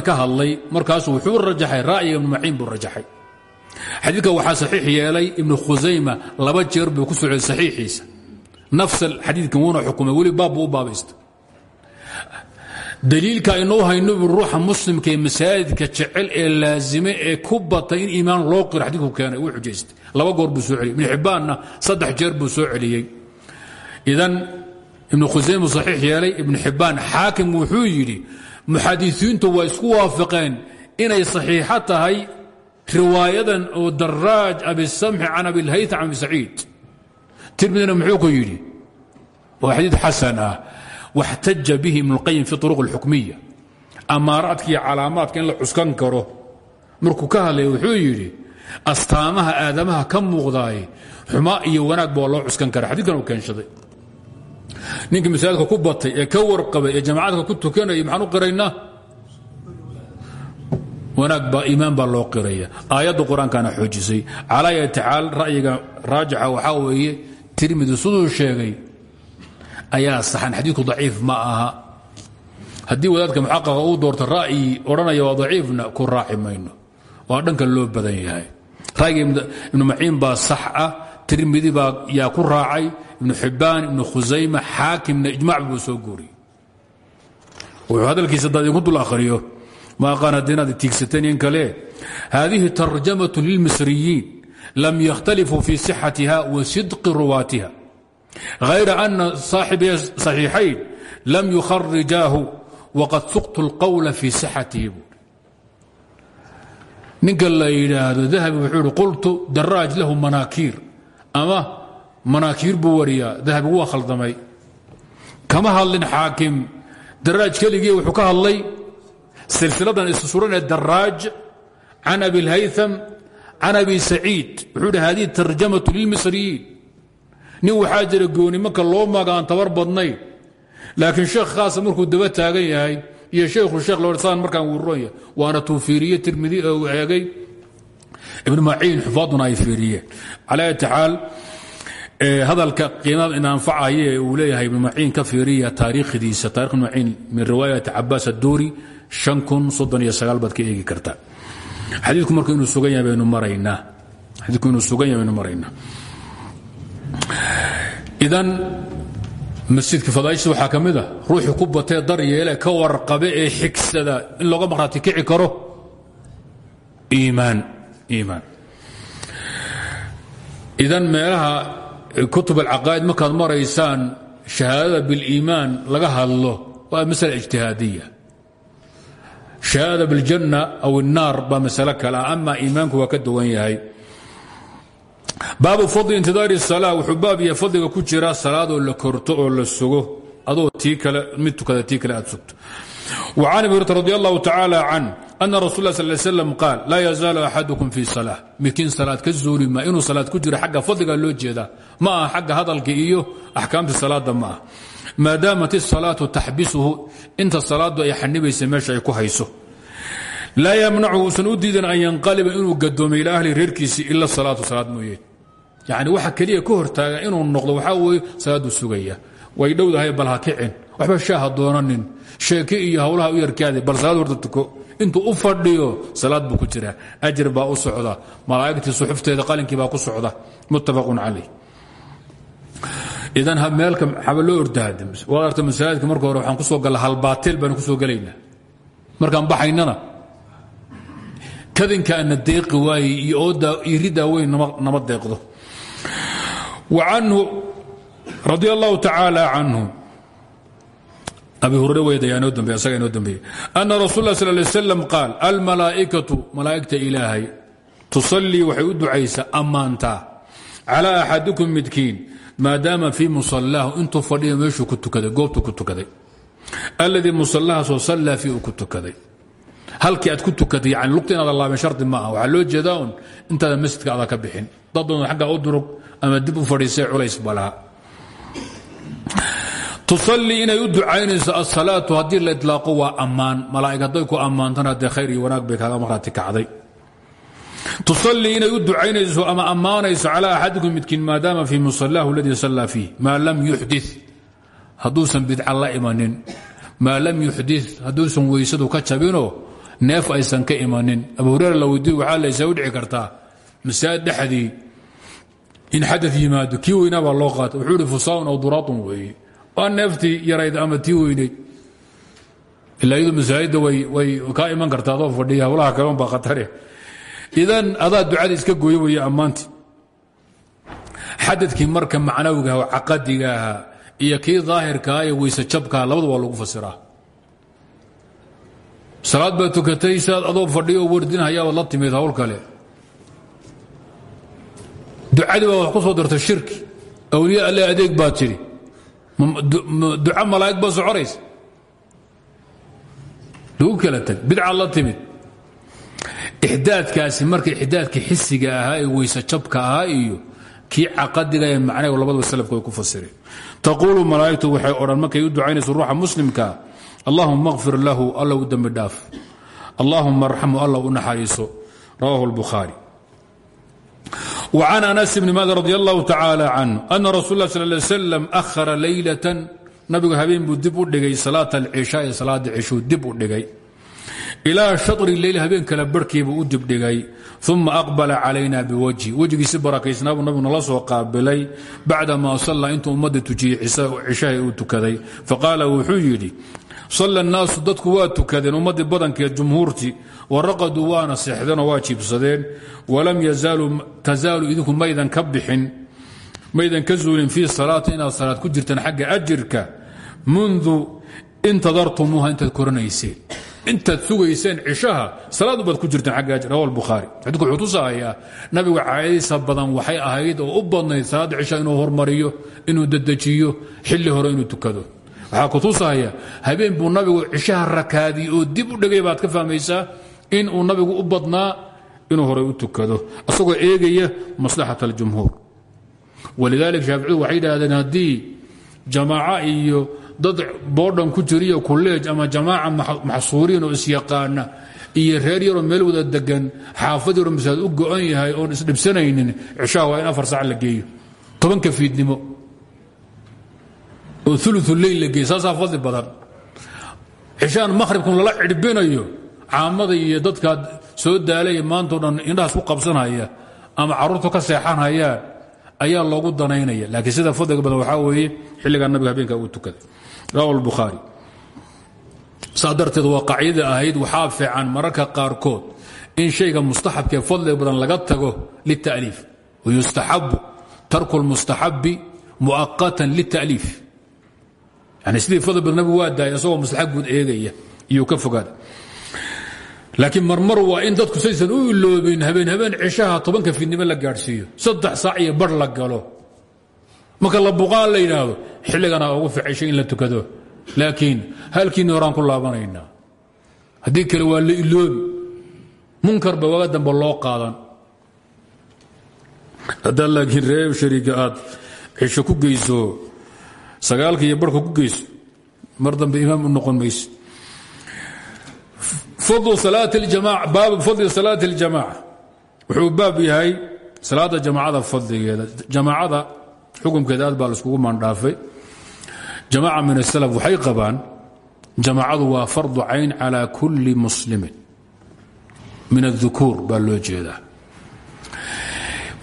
ka hadlay markaasuu wuxuu rajaxay ra'yiga ibnu maciin buu rajaxay xadiidka waxaa saxiix yeelay ibnu khusayma laba jeer buu ku socday saxiixiisa. Nafs xadiidkan wuuna xukumay weli baab buu u baabaysta inuu hayno ruuxa muslimka ee masaajidka jecel ee laazime ee ku batay in iimaan loo qiro xadiidku keenay uu xujaystay. Laba goor buu soo celiyey ibnu xibbaanna saddex jeer buu soo celiyey idan ibnu khusayma saxiix yeelay ibnu xibbaan xaakim wuxuu yidhi muxadisiintu waa isku waafaqeen inay saxiixo tahay riwaayadan oo daraaj abisamxi can an abi saciid tirmidina muxuu ku yidhi waa xadiid xasan ah waxtaja bihi ibnuاlqayim fi uruq اlxukmiya amaaraadka iyo calaamaadka in la cuskan karo markuu ka hadlay wuxuu yidhi astaamaha aadamaha ka muuqdaaye xumaa iyo wanaag ba loo cuskan kara xadiidkan uu keenshaday. Ninkii masaajidka ku batay ee ka warqabay ee jamaacadka ku tukanayay maxaan u qiraynaa wanaag baa iimaan baa loo qiraya. Aayadda qur'aankana xoojisay. Calaa yati ra'yiga raajixa waxaa weeye tirmidi siduu sheegay ayaa saxan xadiidku daciif ma aha. Haddii wadaadka muxaqaqa uu doorto ra'yi odhanaya waa daciifna ku raaci waa dhanka loo badan yahay. Ra'yiga ibnu maciin baa sax ah tirmidi baa ku raacay ibnu xibbaan ibnu khusayma xaakimna ijmac buu soo guuriyey. Wuxuu hadalkiisa idinku dul akhriyo ma aqaan haddii inaad tiigsateen in kale hadihi tarjamaة lilmisriyiin lam yakhtalifuu fi sixatiha wa sidqi ruwaatiha غayra أna صaaxibiya صaxiixayn lam yukharijaahu waqad suqtu اlqowla fi sixatihi buui ninka la yidhaahdo dahabi wuxuu ihi qultu daraaj lahu manaakiir ama manaakiir buu wariyaa dahabi waa khaldamay kama hadlin xaakim daraaj keligii wuxuu ka hadlay silsiladan issuranee daraaj can abi اlhayam can abi saciid. Wuxuu dhi hadihi tarjamatu lilmisriyiin nin waxaa jira gooni marka loo magaan tabar badnayn. Laakiin sheekh khaasa markuu daba taagan yahay iyo shaykhu sheekh losaan markaan wururanya waana tuu fiiriye tirmidi uu eegay. Ibn maciin xufaaduna ay fiiriyeen calaa ati xaal hadalka qiimada inaanfacaye uu leeyahay ibn maciin ka fiiriya taariikhdiisa. Taarikh ibn maciin min riwaayati cabaas adduuri baad ka eegi kartaa xadiiku marka inuu sugan yahay baynu maraynaa idan masjidka fadaa'ishta waxaa ka mid a ku batee dar yeele ka warqabe ee xigsada in looga maqhraati kici karo. Iimaan iimaan. Idan meelaha kutub alcaqaa'id markaad maraysaan shahaadada biliimaan laga hadlo waa masala ijtihaadiya shahaada biljanna aw الnaar baa masalo kale ah ama iimaanku waa ka duwan yahay baabu fadli intidaari الsalaa wuxuu baab yahay fadliga ku jira salaadoo la korto oo la sugo adoo tii kale mid tukada tii kale aad sugto وcan abi hurata radi allahu tacaalى can ana rasul اlah sal slam qaal laa yazaalu axadukum fi salaa midkiin salaad ka zuuli ma inuu salaad ku jiro xagga fadliga loo jeedaa ma aha xagga hadalka iyo axkaamta salaada ma ah maadaamat الsalaatu taxbisuhu inta salaadu ay xanibaysa meesha ay ku hayso. Laa ymnacu uusan u diidan an yanqaliba inuu gadoomo ilaa ahli reerkiisii ila salaatu salaad mooye. Yani waxa keliya ka hortaaga inuu noqdo waxaa weye salaadu sugaya. Way dhowdahay bal ha kicin. Waxba shaaha doonanin. Sheeke iyo hawlaha u yarkaada bal salaad horta tuko. Intuu u fadhiyo salaad buu ku jiraa. Ajir baa u socda. Malaa'igtii suxufteeda qalinkii baa ku socda. Muttafaqun calayh idan meelka xaba loo ordaada waad arta masaajidka marka hore waxaan ku soo galla halbaatil baan ku soo gelaynaa markaan baxaynana kadinkaana deeqi waaye iyo ridaa weyn nama deeqdo. Wa canhu radi allahu tacaala abi hurare weydayaa inoo dambeey asaga inoo dambeeyey ana rasul lah sal lay slam qaal almalaa'ikatu malaa'igta ilaahay tusallii waxay u ducaysaa ammaantaa calى axadikum midkiin maadaama fii musalaahu intuu fadhiya meeshuu ku tukaday goobtuu ku tukaday. Alladii musalahaasoo sallaa fii uu ku tukaday. Halkii aad ku tukatay yani lugta inaada laabeen shardi ma aha loo jeedaa un masjidka adaa ka bixin. Dad badan u durug ama dib u fadhiisay culays balaha tusallii inay u ducaynayso asalaatu haddii la itlaaqo waa ammaan. Malaa'ig hadday ku ammaantana dee khayr iyo wanaag bay kaaga marhaati kacday tusallii inay u ducaynayso ama ammaanayso calى axadikum midkiin maadaama fii musalahu اladii sallaa fiih. Maa lam yuxdi hadduusan bidca la imanin. Maa lam yuxdi hadduusan weysadu ka jabinoo neef aysan ka imanin. Abu hurera la weydiy waxaa laysa u dhici kartaa masaajid dhexdii in xada yimaado kii weynaa baa loo qaata wuxuu ihi fusaaun aw duraatun weeye waa neeftii yarayd ama tii weynayd ilaa iyadu masaajidda way khatare idan adaa ducada iska gooye wey ammaanti xadadkii marka macnawigaah oo caqadigaaha iyo kii daahirkaa iyo weyse jabkaa labadu lagu fasiraa. Salaad baa tukatay saad adoo fadhiyo oo wardinhayabaad la timid hawl kale. Ducadii baa ku soo dartay shirki. Awliya alle adeeg baad tidhi duca malaa'ig baa soconaysa. Lagu kala tag bidcaad la timid ixdaadkaasi marka ixdaadkii xisiga ahaa ee weyse jabka ahaa iyo kii caqadiga ee macnaha labadaba salafku ay ku fasireen. Taquulu malaa'igtu waxay odhan markay u ducaynayso ruuxa muslimka allahuma kfir lahu alla u dembi dhaaf. Allahuma arxamhu alla u naxariiso. Rawahu اlbukhaari وcan anas bni maali radi allahu tacaala canhu ana rasul lah sal ly slam ahara habeen buu dib u dhigay salaat alcishaai salaada cishuu dib u dhigay ilaa shatri leyl habeen kale barhkiibuu u dibdhigay uma aqbala calayna biwajhi. Wejigiisi barakaysnaabuu nabigu nala soo qaabilay bacdamaa sallaa intuu ummadda tujiyey cishahay uu tukaday. Faqaala wuxuu yidhi salla annaasu dadku waa tukadeen ummaddii badankeed jumhuurtii waraqaduu waana seexdeenoo waa jiibsadeen walam tazaalu idinku maydan ka bixin maydan ka zuulin fii salaati inaad salaad ku jirtaan xagga ajirka mundu intadartumuuha intaad koranayseen intaad sugayseen cishaha salaadu baad ku jirtaan agga rawa bukhaari xadiku wuxuu tusahayaa nabigu caadadiisa badan waxay ahayd oo u badnayd salaadda cisha inuu hormariyo inuu dedejiyo xilli hore inuu tukado. Waxaa ku tusahaya habeen buu nabigu cishaha rakaadiyey oo dib u dhegay baad ka fahmaysaa in uu nabigu u badnaa inuu horey u tukado. Asagoo eegaya maslaxat aljumhuur. Walidaalika shaaficidu waxay yidhaahdeen haddii jamaaco iyo dad boodhan ku jiriyo kulleej ama jamaaca maxsuuriin oo isyaqaana iyo reer yaroo meel wada degan xaafad yaroo masaajid u go'an yahay oon isdhibsanaynin cishaha waa in afar sac la geeyo. Tobanka fiidnimo. Oo ulu leyl la geeyo saasaa fadli badan. Cishaan makhribkun lala cidhbinayo caamada iyo dadkaad soo daalaya maantao dhan indhahaas ku qabsanhaya ama carruurtu ka seexanhayaan ayaa loogu danaynaya. Laakiin sida fadliga badan waxaa weeye xilligaa nabiga habeenka uu tukaday rawa lbukhaari saa darteed waa qaacidada ahayd waxaa fiican mararka qaarkood in shayga mustaxabkee fadliga badan laga tago lita'liif. Wayustaxabu tarku lmustaxabi mu'aqatan lita'liif. Yani sidii fadli badan nabigu waa daayay asagoo maslaxa guud eegaya iyuu ka fogaada laakiin marmar waa in dadku saysan u iloobin habeen habeen cishaha tobanka fiidnimo la gaadhsiiyo. Saddex saac bar la galo. Marka la buqaan la yidhaahdo xilligana ugu ficashay in la tukado. Laakiin halkiinni horaan ku laabanaynaa haddii kale waa la iloobi munkarba waga dambe loo qaadan. Haddaad laakiin reeb shariiga aad cisho ku geyso sagaalka iyo ku geyso mar dambe imaam noqon mayse baabu fadli salaati اljamaaca wuxuu baab yahay salaada jamaacada fadligeeda jamaacada xukumkeeda aad baa laiskugu maandhaafay jamaaca min asalaf waxay qabaan jamaacadu waa fardu cayn calى kuli muslimin min الذukuur baa loo jeedaa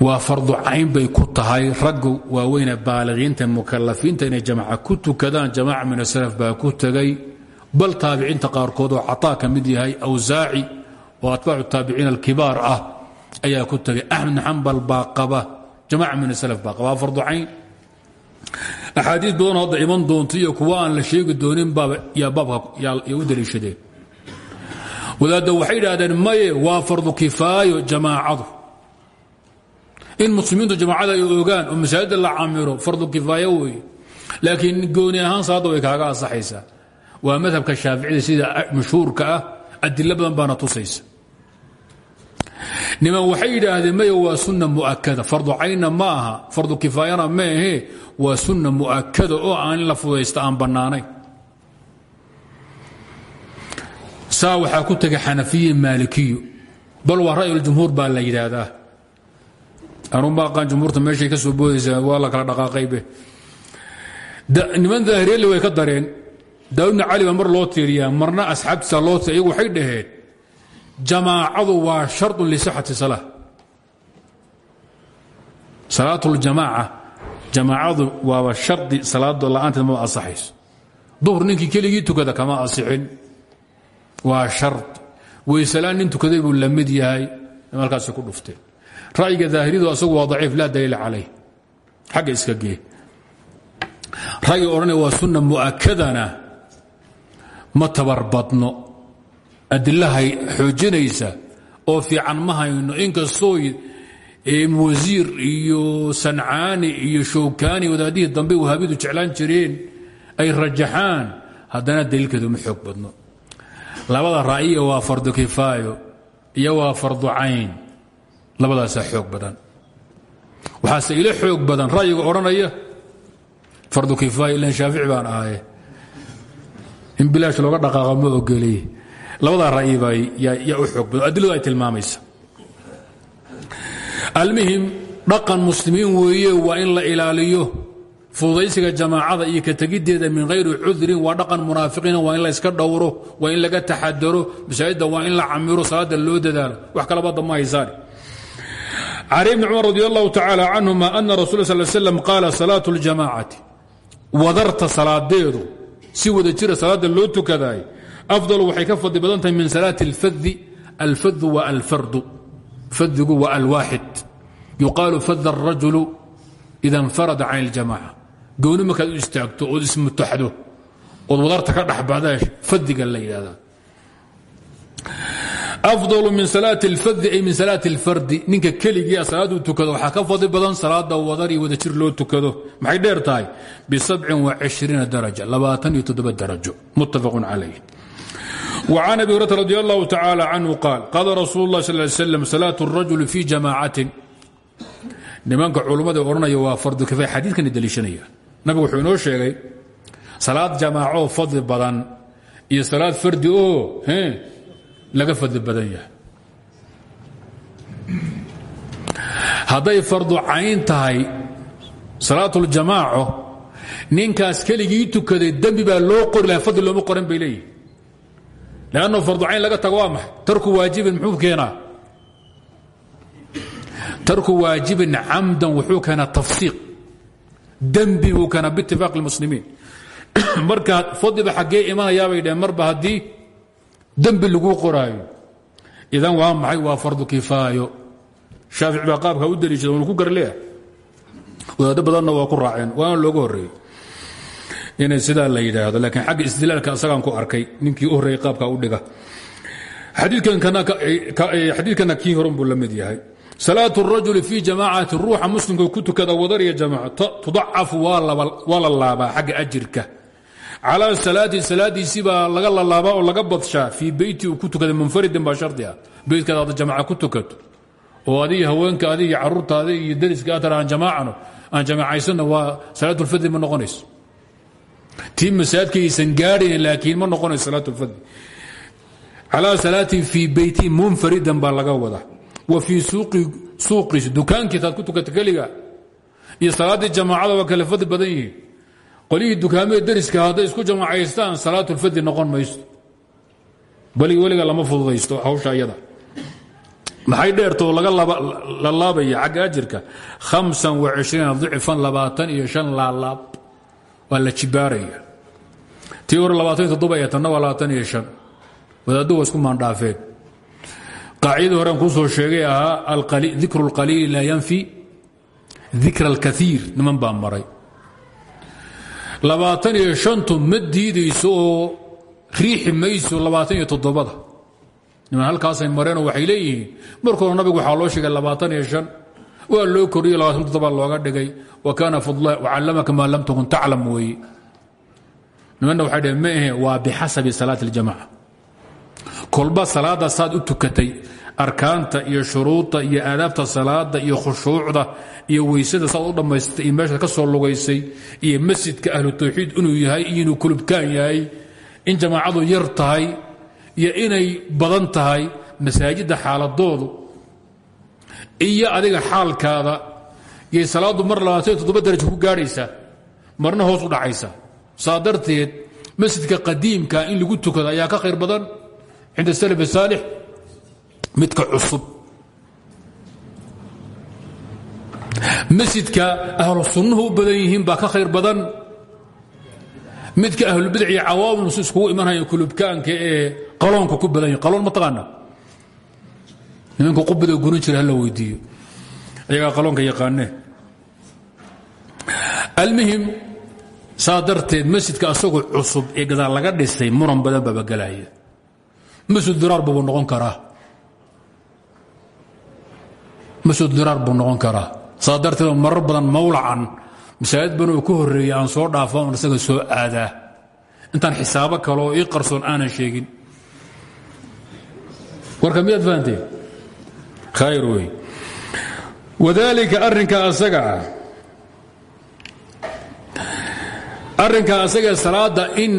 waa fardu cayn bay ku tahay raggu waaweyne baaliqiinta mukalafiinta inay jamaca ku tukadaan jamaaca min asalaf baa ku tegay bal taabiciinta qaarkood oo cataa ka mid yahay awsaaci oo atbaacu taabiciin alkibaar ah ayaa ku tegay. Axmed xambal baa qaba jamaaca min asalaf baa qaba. Fardu cayn. Axaadiis badanoo hadda iman doonta iyo kuwa aan la sheegi doonin baaba yaa baabka yaa u daliishadeen. Wadaadda waxay idhaahdeen maye waa fardu kifaayo jamaacadu. In muslimiintu jamaacada ay ogaan oo masaajida la camiro fardu kifaayo weeye. Laakiin gooni ahaan salaadda way kaaga ansaxaysaa waa madhabka shaaficida sida mashhuurka ah adilo badan baana tusaysa. Niman waxay yidhaahdeen maya waa sunna mu'akada fardu caynna ma aha. Fardu kifaayana ma ahe waa sunna mu'akada oo aan in la fudaysta aan bannaanayn. Saa waxaa ku tegay xanafiye maalikiyo bal waa ra'yuljumhuur baa la yidhaahdaa. Anuma aqaan jumhuurta meeshay ka soo boodaysaa waa la kala dhaqaaqaybe. Niman daahiriyali way ka dareen daawudna cali baa mar loo tiiriyaa marna asxaabtiisa loo tiir iyagu waxay dhaheen jamaacadu waa sharطun lisixati salaa salaatuljamaaca jamaacadu waaba shardi salaado la'aanteed maba asaxayso. Duhur ninkii keligii tukada kama asixin. Waa shard weysalaan nin tukaday buu la mid yahay halkaasi ku dhufteen ra'yiga daahiridu asagu waa daciif laa daliila calayh. Xagga iska gee ra'yiga odhanaya waa sunna mu'akadana ma tabarbadno adilahay xoojinaysa oo fiican ma hayno. Inkastoo wasiir iyo sancaani iyo showkaani wadaadihii dambe wahaabidu jeclaan jireen ay rajaxaan haddana daliilkeedu ma xoog badno. Labada ra'yiga waa fardu kifaayo iyo waa fardu cayn. Labadaasaa xoog badan. Waxaase ila xoog badan. Ra'yiga odhanaya fardu kifaayo ilan shaafici baan ahaye in bilaash looga dhaqaaqa ma ogoliye labadaa ra'yi baa yaa u xoog badan adiladu ay tilmaamaysa. Almuhim dhaqan muslimiin weeye waa in la ilaaliyo. Fududaysiga jamaacada iyo ka tegiddeeda min hayri cudrin waa dhaqan munaafiqiina waa in la iska dhowro waa in laga taxadaro masaajidda waa in la camiro salaada loo dadaalo. Wax kalabadda ma haysaani. Cali bni cumar radi allahu tacaala canhuma ana rasul sal slam qaala salaatu ljamaacati wadarta salaadeedu si wada jira salaada loo tukadaay afdal waxay ka fadli badan tahay min salaati alfadi alfadu wa alfardu. Fadigu waa alwaaxid. Yuqaalu fada arajulu ida infarada can اljamaca gooni markaad u istaagto ood ismutaxdo ood wadarta ka dhexbada fadiga la yidhahda afdalu min salaati اlfadi ay min salaati اlfardi ninka keligii salaaduu tukado waxaa ka fadli badan salaada wadar iyo wadajir loo tukado maxay dheer tahay bisabcin وaشhriina daraja labaatan iyo toddoba darajo muttafaq calayh وعن أبي هريرة رضي الله تعالى عنه قال قال رsuل الله صلى اه عليه وسلم صلاة الرجل في جamاعة nimanka culummada odhanaya waa fardu kifaya xadiidkana deliishanaya nabigu wuxuu inoo sheegay salaad jamaaco fadli badan iyo salaad fardi oo laga fadli badan yahay. Hadday fardu cayn tahay salaatuljamaaco ninkaas keligii tukaday dembi baa loo qori laha fadli looma qoran bay leeyihi lanno fardu cayn laga tago waa maxay? Tarku waajibin muxuu keenaa? Tarku waajibin camdan wuxuu keenaa tafsiiq. Dembi buu keenaa biitifaaq اlmuslimiin marka fadliba xaggee imanayaabay dheheen marba haddii dembi laguu qoraayo. Idan waa maxay? Waa fardu kifaayo. Shaafic baa qaabka u daliishada wanu ku garlea ah. wadaado badanna waa ku raaceen waana looga horreeyey. Inay sidaa la yidhaahdo laakiin xagga istidlaalka asagaan ku arkay ninkii u qaabka u dhiga. Xadiidkana kii horan buu la mid yahay. Salaat rajuli fii jamaacati ruuxa muslimka ku tukada wadariya jamaaco tudacafu waa la laabaa xagga ajirka calaa salaati salaadiisii baa laga lalaabaa oo laga badshaa fii beyti ku tukada munfaridin baa shardi ah beytkaad aad ku tukato oo adig haweenka adig iyo caruurtaada iyo dariska aan jamaacano aan jamaacaysana waa salaat اlfadli ma noqonayso. Tii masaajidkaysan gaadhayn laakiin ma noqonayso salaat اlfadli calaa salaatin fii beyti munfaridan baa laga wada wa fii suuqiisi dukaankiisaad ku tukata keliga iyo salaaddii jamaacada waa kale badan yihiin qolihii dukaamada dariska hadday isku jamaacaystaan salaatulfadli noqon mayso bali weliga lama fududaysto hawsha iyada maxay dheertoo la laabaya xagga ajirka? Labaatan iyo shan laalaab waa la jibaaraya. Tii hore labaatan iyo toddoba ee tanna waa labaatan iyo shan. Wadaaddu waa isku maandhaafeen. Qaacidadii horean kuu soo sheegay ahaa dikru اlqaliili laa yanfi dikra اlkaiir niman baa maray labaatan iyo shantu ma diidayso oo riixi mayso labaatan iyo toddobada. Niman halkaasay mareenoo waxay leeyihiin markooda nabigu waxaa loo sheegay labaatan iyo shan waa loo koriyo labaatan toddoba looga dhigay. Wa kaana fadlah wacallamaka maa lam takun taclam weeye nimanna waxay dhaheen ma ahe waa bixasabi salaati اljamaca kolba saad u tukatay arkaanta iyo shuruudda iyo aadaabta salaada iyo khushuucda iyo weysada saad u dhammaysatay iyo meeshaad ka soo lugaysay iyo masjidka ahlu tawxiid inuu yahay iyo inuu kulubkaan yahay in jamaacadu yar tahay iyo inay badan tahay masaajidda xaaladoodu iyo adiga xaalkaada yay salaaddu mar darajo ku gaadhaysaa marna hoos u dhacaysa. Saa darteed masjidka qadiimka in lagu tukado ayaa ka khayr badan cinda salaf saalix midka cusub. Masjidka ahlu sunnuhu u badan yihiin baa ka khayr badan. Midka ahlulbidac iyo cawaamulsu iskugu imanaya kulubkaanka ee qaloonka ku badan yihiin qaloon ma taqaana? Nimanka qubida gurin jira hala weydiiyo. Ayagaa qaloonka yaqaanee almuhim saa darteed masjidka asagoo cusub ee gadaal laga dhisay muran badan baaba gelaya masjid diraar buu noqon karaa masjid diraar buu noqon karaa. Saa darteed marar badan mawlacan masaajid badan oo ka horreeya aan soo dhaafo on isaga soo aadaa. Intaan xisaabo kale oo ii qarsoon aanan sheegin. Warka miyaad fahanteen khayr wey wadaalika arrinka asaga ah. Arrinka asaga salaadda in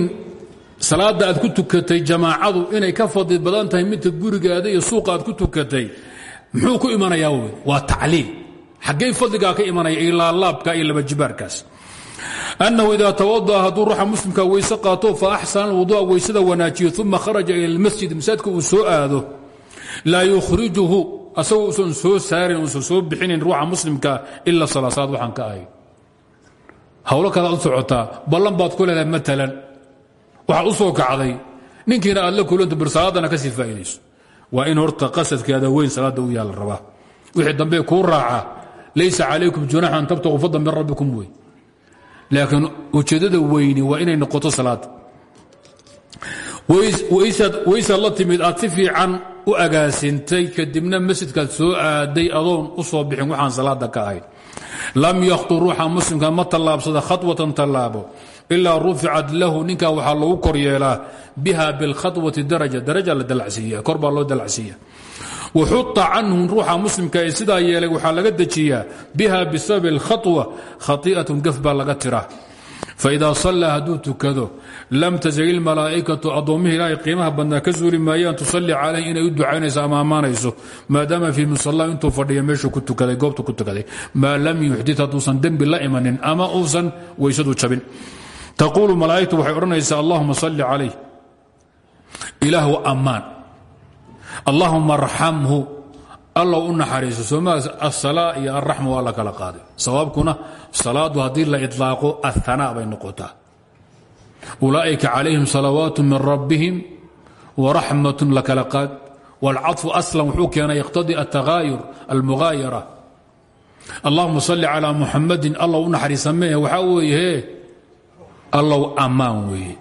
salaadda aad ku tukatay jamaacadu inay ka fadli badan tahay midka gurigaada iyo suuqa aad ku tukatay muxuu ku imanayaa wey waa tacliil. Xaggay fadligaa ka imanaya ilaalaabka iyo labajibaarkaas annahu idaa tawada'a hadduu ruuxa muslimka weyse qaato fa axsana alwudu'a weysada wanaajiyo uma kharaja ila almasjid. Masaajidka uu soo aado laa yukhrijuhu asagoo usan soo saarin uusan soo bixinin ruuxa muslimka ila salaasaad waxaan ka ahay. Hawlo kalaad u socotaa ballan baad ku leedahay maalan waxaad u soo kacday ninkiina aad la kulanta bar salaadana ka sii faa'iidayso waa in horta qasadkeeda weyn salaadda u yaalla rabaa. Wixii dambe kuu raaca laysa calaykum junax an tabtaquu fadlan min rabbikum wey. Laakiin ujeeddada weyni waa inay noqoto salaadda weysaad la timid aad si fiican u agaasintay kadibna masjidkaad soo aaday adoon u soo bixin waxaan salaada ka ahayn lam yakhtu ruuxa muslimka ma tallaabsada khatwatan tallaabo ilaa ruficat lahu ninkaa waxaa lagu kor yeelaa biha bilkhatwati daraja daraja la dalacsiiya kor baa loo dalacsiiya. Waxuta canhum ruuxa muslimka ee yeelay waxaa laga dejiyaa biha bisababi اlkhaطwa khai'atun gaf baa laga tiraa faidaa sallaa hadduu tukado lam tasal ilmalaa'ikatu addoommihii ilaahay qiimaha badnaa ka suuli maayaan tusalli calayh inay u ducaynayso ama ammaanayso maadaama fii musalla intuu fadhiya meeshuu ku tukaday goobtu ku tukaday maa lam yuxdit hadduusan dembi la imanin ama uusan weysadu jabin taquulu malaa'igtu waxay odhanaysaa allahuma salli calayh. Ilaah wa ammaan. Allahuma arxamhu. Alla u naxariiso. Sooma asala iyo alraxma waa la kala qaaday. Sabaabkuna salaadu haddii la idlaaqo ahanaa bay noqotaa. Ulaa'ika calayhim salawaatu min rabbihim waraxmatun la kala qaad. Waalcafu aslan wuxuu keena yaqtadii ataaayur almuhaayara allahuma salli calaa muxamadin alla u naxariisa mehe waxaa weeye allow ammaan weeye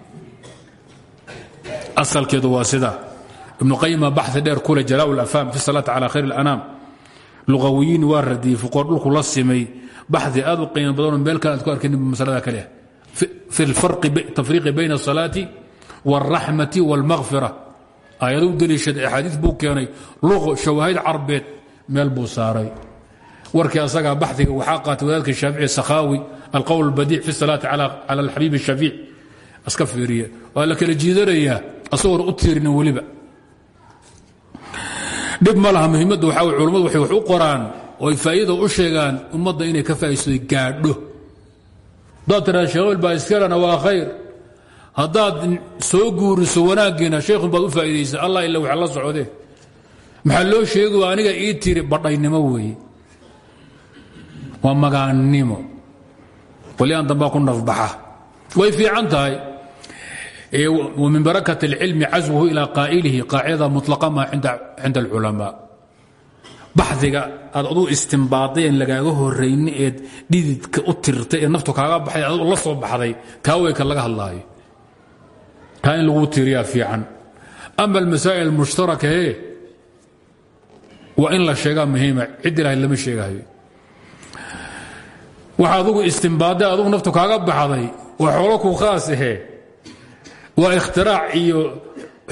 asalkeedu waa sidaa ibnu qayima baxi dheer kule jalaa اlafham fi salaati calى khayr اlanaam lugawiyiin waa radiyey fuqoor dhulku la simay baxdi aad u qiimo badanoo meel kale aad ku arkayn masalada kale fi tafriiqi bayna الsalaati wاlraxmati wاlmaghfira aayado u deliishaday axaadiis buu keenay luqo shawaahid carbeed meel buu saaray warkii asaga baxiga waxaa qaatay wadaadka shaafici sakhaawi alqowl badiic fi salaati cala alxabiib shaafiic iska fiiriye waa la kala jiidanayaa asagoon u tiirinin weliba. Dhib ma laha muhiimadda waxaa waxay wax u qoraan oo ay u sheegaan ummadda inay ka faa'iistoy gaadho. Haddaad tidhahda sheekhuil baa iskalena waa khayr. Soo guuriso wanaaggiina shaykhun baad u faa'iidaysa. Allah ila wax la socdee maxaa loo sheegi aniga ii tiri badhaynimo weeye waa magaannimo qolyahan dambaa ku nafbaxa. Way fiican tahay. Min barakat اlcilmi caswuhu ilaa qaa'ilihi qaacidada mulaqa ma cinda alculamaa. Baxdiga aad aduu istimbaadeen lagaaga horayni eed dhididka u tirtay ee naftu kaaga baxday aduu la soo baxday kaa weyka laga hadlaayo. Kaa in lagu tiriyaa fiican. Ama almasaa'il almushtaraka e waa in la sheegaa muhiima cid ilahay lama sheegahayo waxa adugu istimbaadday adugu naftu kaaga baxday waa xoolo ku khaas ahee. Waa ikhtiraac iyo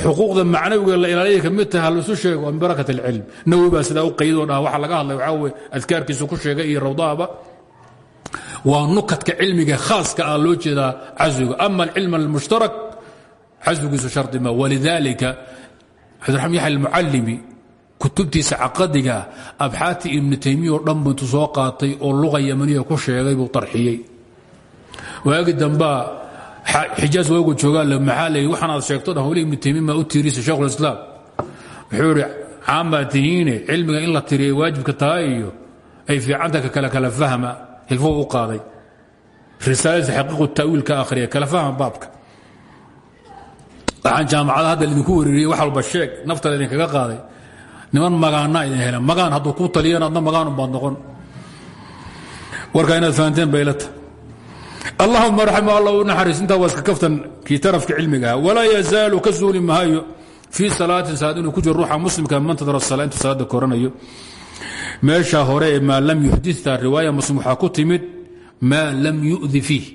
xuquuqda macnawiga la ilaaliya ka mid taha laisu sheego min barakat alcilm nawowi baa sidaa u qaydoo dhaha waxa laga hadlay waxaa weye adkaarkiisu ku sheegay iyo rawdahaba. Waa nukadka cilmiga khaaska ah loo jeedaa caswiga ama alcilm almushtarak caswigiisu shardi ma walidaalika cabdiraxmaan yaxya almucallimi kutubtiisa caqadiga abxaati ibnu taymiya oo dhan bu intuu soo qaatay oo luqa yamaniya ku sheegay buu tarxiyey. Waagi dambaa xijaas waagu joogaa maxaa leey waxaan aad sheegto dhan weli ibnu taymiya maa u tiirisa sheekhulislaam wuxuu idhi caan baa tihiine cilmiga in la tiriyay waajibka tahay iyo ay fiicanta ka kale kala fahma. Hilfuu u qaaday. Risaaladiisa xaqiiqu ta'wiil ka akhriya kala fahma baabka. Waxaan jaamacada hadda lidinku wareeriyey wax walba sheeg nafta laydinkaga qaaday niman magaanaa idin hela magaan hadduu kuu taliyana adna magaanun baad noqon. Warkaa inaad fahanteen baylata allahuma raxim alla u naxariis. Intaa waa iska kaftan kii tarafka cilmigaha walaa yazaalu ka suuli maayo fii salaatin salaad inuu ku jiro ruuxa muslimka mantadara sala intuu salaada koranayo. Meesha hore ee maa lam yuxdita riwaaya muslim waxaa ku timid maa lam yu'di fiih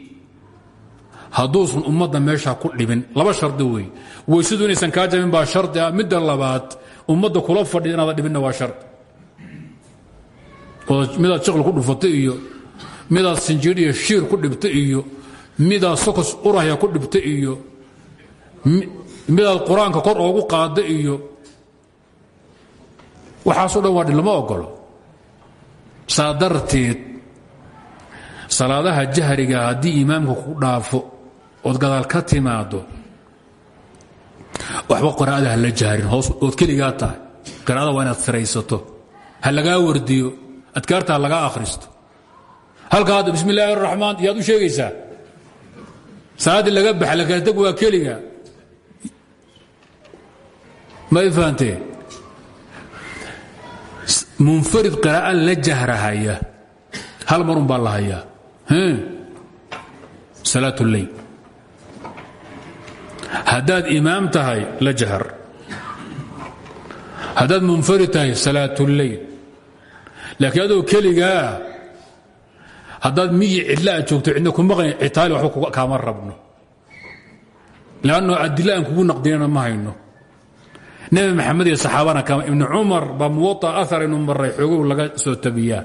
hadduusan ummadda meesha ku dhibin laba shardi wey weysadu inaysan kaa jabin baa shardi ah. Midda labaad ummadda kula fadhida inaada dhibinna waa shardi midaad shaqli ku dhufato iyo midaad sinjiir iyo shiir ku dhibta iyo midaad sokos urahya ku dhibta iyo midaad qur'aanka kor oogu qaada iyo waxaasoo dhan waa lama ogolo saa darteed salaadaha jahriga haddii imaamka ku dhaafo ood gadaal ka timaado waxba qiraa'ada ha la jahrin hoos ood keligaa tahay. Qiraa'ada waa inaad siraysato ha wardiyo. Adkaarta ha akhristo. Halka hadda bismi illaahi yaad u sheegaysaa. Salaaddii laga baxa lakaatag waa keliga. Ma i munfarid qiraa'an la jahrahaya. Hal marun baa la hayaa. Salaat اleyl haddaad imaam tahay la jahar. Haddaad munfarid tahay salaat اleyl laakiin adoo keligaa haddaad miyi cidla aad joogto cidna ku maqan citaali waxba kaama rabno. Lanno adila aan kugu ma hayno. Nebi maxamed iyo saxaabana kama ibni cumar baa muwaطa aar inu maray xoogow laga soo tabiyaa.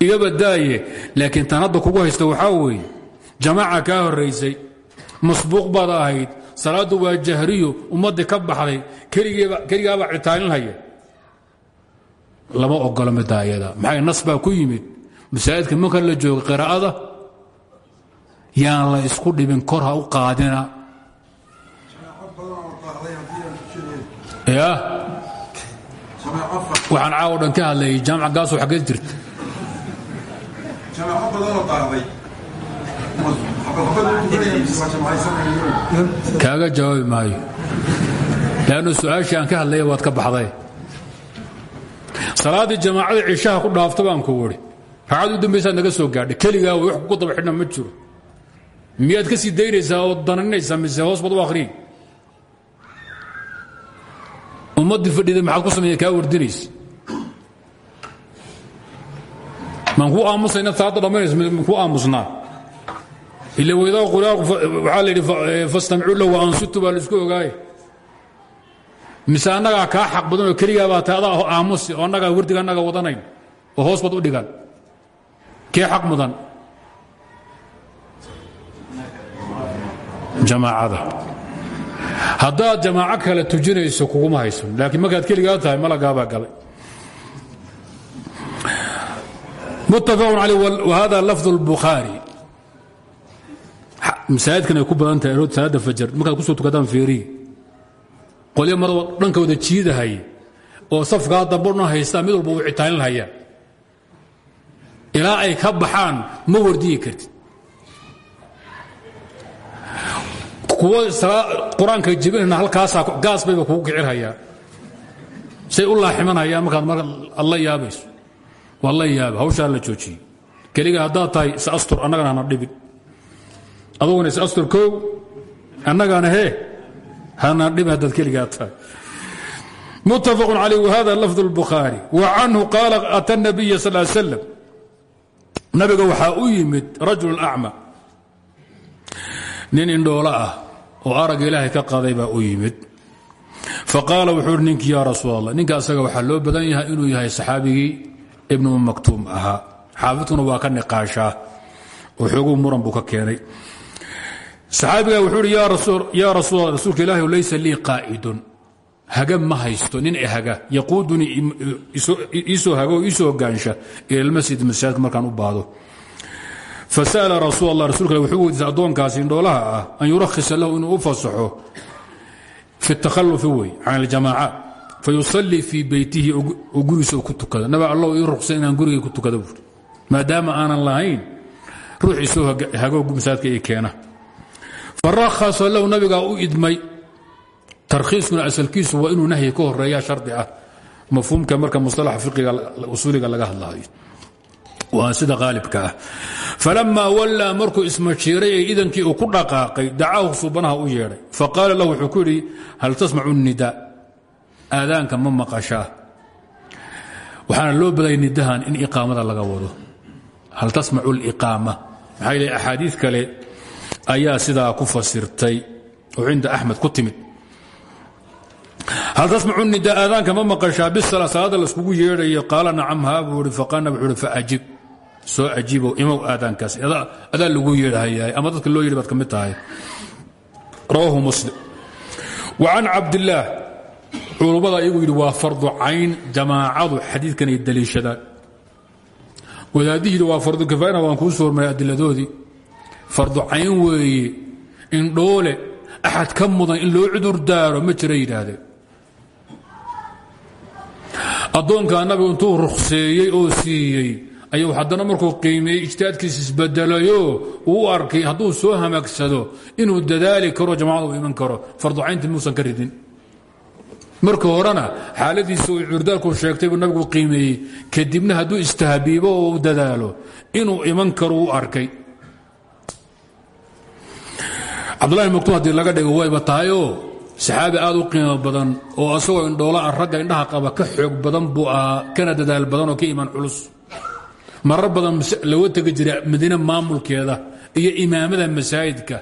Igaba daaye laakiin tan hadda kugu haysta waxaa weeye jamaaca horaysay masbuuq baad salaaddu waa jahriyo ummaddii ka baxday keligaabaa citaalinhaya lama ogolo midda ayada maxay nas ku yimid? Masaajidka marka la jooga qiraa'ada yaan la isku dhibin kor ha u qaadina. Waxaan caawo dhan ka hadlayay jaamaca gaaso xaggeed jirta kaaga jawaabi maayo. Lannu su'aashii aan ka hadlaya waad ka baxday. Salaaddii jamaacada cishaha ku dhaafta baan ku wuri ragcad u dambaysaad naga soo gaadhay. Keligaa wax kugu daba ma jiro. Miyaad ka sii daynaysaa oo dananinaysaa mise hoos baad u akhriyi fadhida maxaad ku sameeya kaa wardinaysa maan kuu aamusay inaad salaadda dhammaynayso maan kuu aamusnaa waxaa la yidhi fastamicuu lahu wa ansitu baa la isku ogaaye mise annagaa kaa xaq badan oo keligaa baa tahay adaa aamusi oo annagaa wardiga annaga wadanayn oo hoos bad u dhigan kee xaq mudan? Jamaacada. Haddaad jamaaco kale tujinayso kuguma hayso laakiin markaad keligaa tahay malagaabaa galay. Muttafaqun caleyh wahada lafd اlbukhaari masaajidkan ay ku badan tahay arood salaadda fajar markaad ku soo tukadaan feerihi qolyo maraba dhankooda jiidahay oo safkaa dambona haystaa mid walba wicitaanin hayaan ilaa ay ka baxaan ma wardiyi kartid. Kuwa qur'aanka jibinana halkaasaa gaas bayba kugu kicirhayaan say u laaximanhayaan markaad mar ad la yaabayso. Waa la yaaba hawshaa la joojiyey keliga haddaad tahay is astur annagana dhibin aduguna isastur kow annagaana hee hana dhib haddaad keligaa tahay muttafaqun calayh wahada lafd اlbukhaari wa canhu qaala ata nabiya sal slam nabiga waxaa u yimid rajul acma. Nin indhoolo ah oo aragga ilaahay ka qaday baa u yimid. Faqaala wuxuu uhi ninkii yaa rasuul allah ninka asaga waxaa loo badan yahay inuu yahay saxaabigii ibnu maktuum ahaa. Xaafidkuna waa ka niqaashaa. Oo muran buu ka keenay saxaabigaa wuxuu uhi yaa rasuul rasuulka ilahi laysa lii qaa'idun. Haga ma haysto nin haga. Yaquudunii iisoo hago iisoo hogaansha ila lmasjid masaajidka markaan u baado. Fasa'ala rasuul rasulka wuxuu weydiisay addoonkaasi indhoolaha ah an yurakhisa lahu inuu u fi takhalufi wey can aljamaaca fayusallii fii beytihi oo gurigiisa ku naba allow ii ruqsa inaan gurigay ku tukada buuri maadaama lahayn ruux isoo hago masaajidka ii keena farakhasa lahu nabigaa u idmay tarkhiiskuna asalkiisu waa inuu nahyi ka horreeya shardi ah. Mafhuumka marka musalaxa fiqiga usuuliga laga hadlaayo. Waa sida qaalibka ah. Falamaa wallaa markuu ismajiiray ee idankii uu ku dhaqaaqay dacaahu suubanaha u yeedhay. Faqaala lahu wuxuu ku yidhi hal tasmacu nida? Aadaanka ma maqashaa. Waxaana loo badayay nidahan in iqaamada laga wado. Hal tasmacu liqaama? Maxaa yidhi axaadiid kale ayaa sidaa ku fasirtay oo cinda axmed ku timid. Hal tasmacu nida aadaanka ma maqashaa? Bisala salaada laiskugu yeedhayo. Qaala nacam haa buu ihi faqaana wuxuu ihi faajib soo ajiibow imow aadaankaas. Adaa lagu yeedhahayahay ama dadka loo yedhi baad ka mid tahay. Rawaahu muslim. Wa can cabdillaah culummada iyagu yidhi waa fardu cayn jamaacadu xadiidkan ay daliishadaan. Wadaadihiida waa fardu kifaayana waan kuu soo hormaray adiladoodii fardu cayn weeye indhoole axad ka mudan in loo cudur daaro ma jira yidhaahdeen addoonkaa nabigu intuu rukhseeyey oo siiyey ayuu haddana markuu qiimeeyey ijtihaadkiisa isbedelayo uu arkay hadduu soo hamaagsado inuu dadaali karo jamacada u iman karo farducayntii muusan ka ridin. Marka horena xaaladiisa uu curdaalku sheegtay buu nabigu qiimeeyey kadibna hadduu istahbiibo oo dadaalo inuu iman karo arkay cabdullahi maktuum haddii laga dhigo wayba tahayoo saxaabi aad u qiimo badan oo asagoo indhoolaa ragga indhaha qaba ka xoog badan buu ahaa kana dadaal badan oo ka imaan culus. Marar badan laga tegi jira madiine maamulkeeda iyo imaamada masaajidka.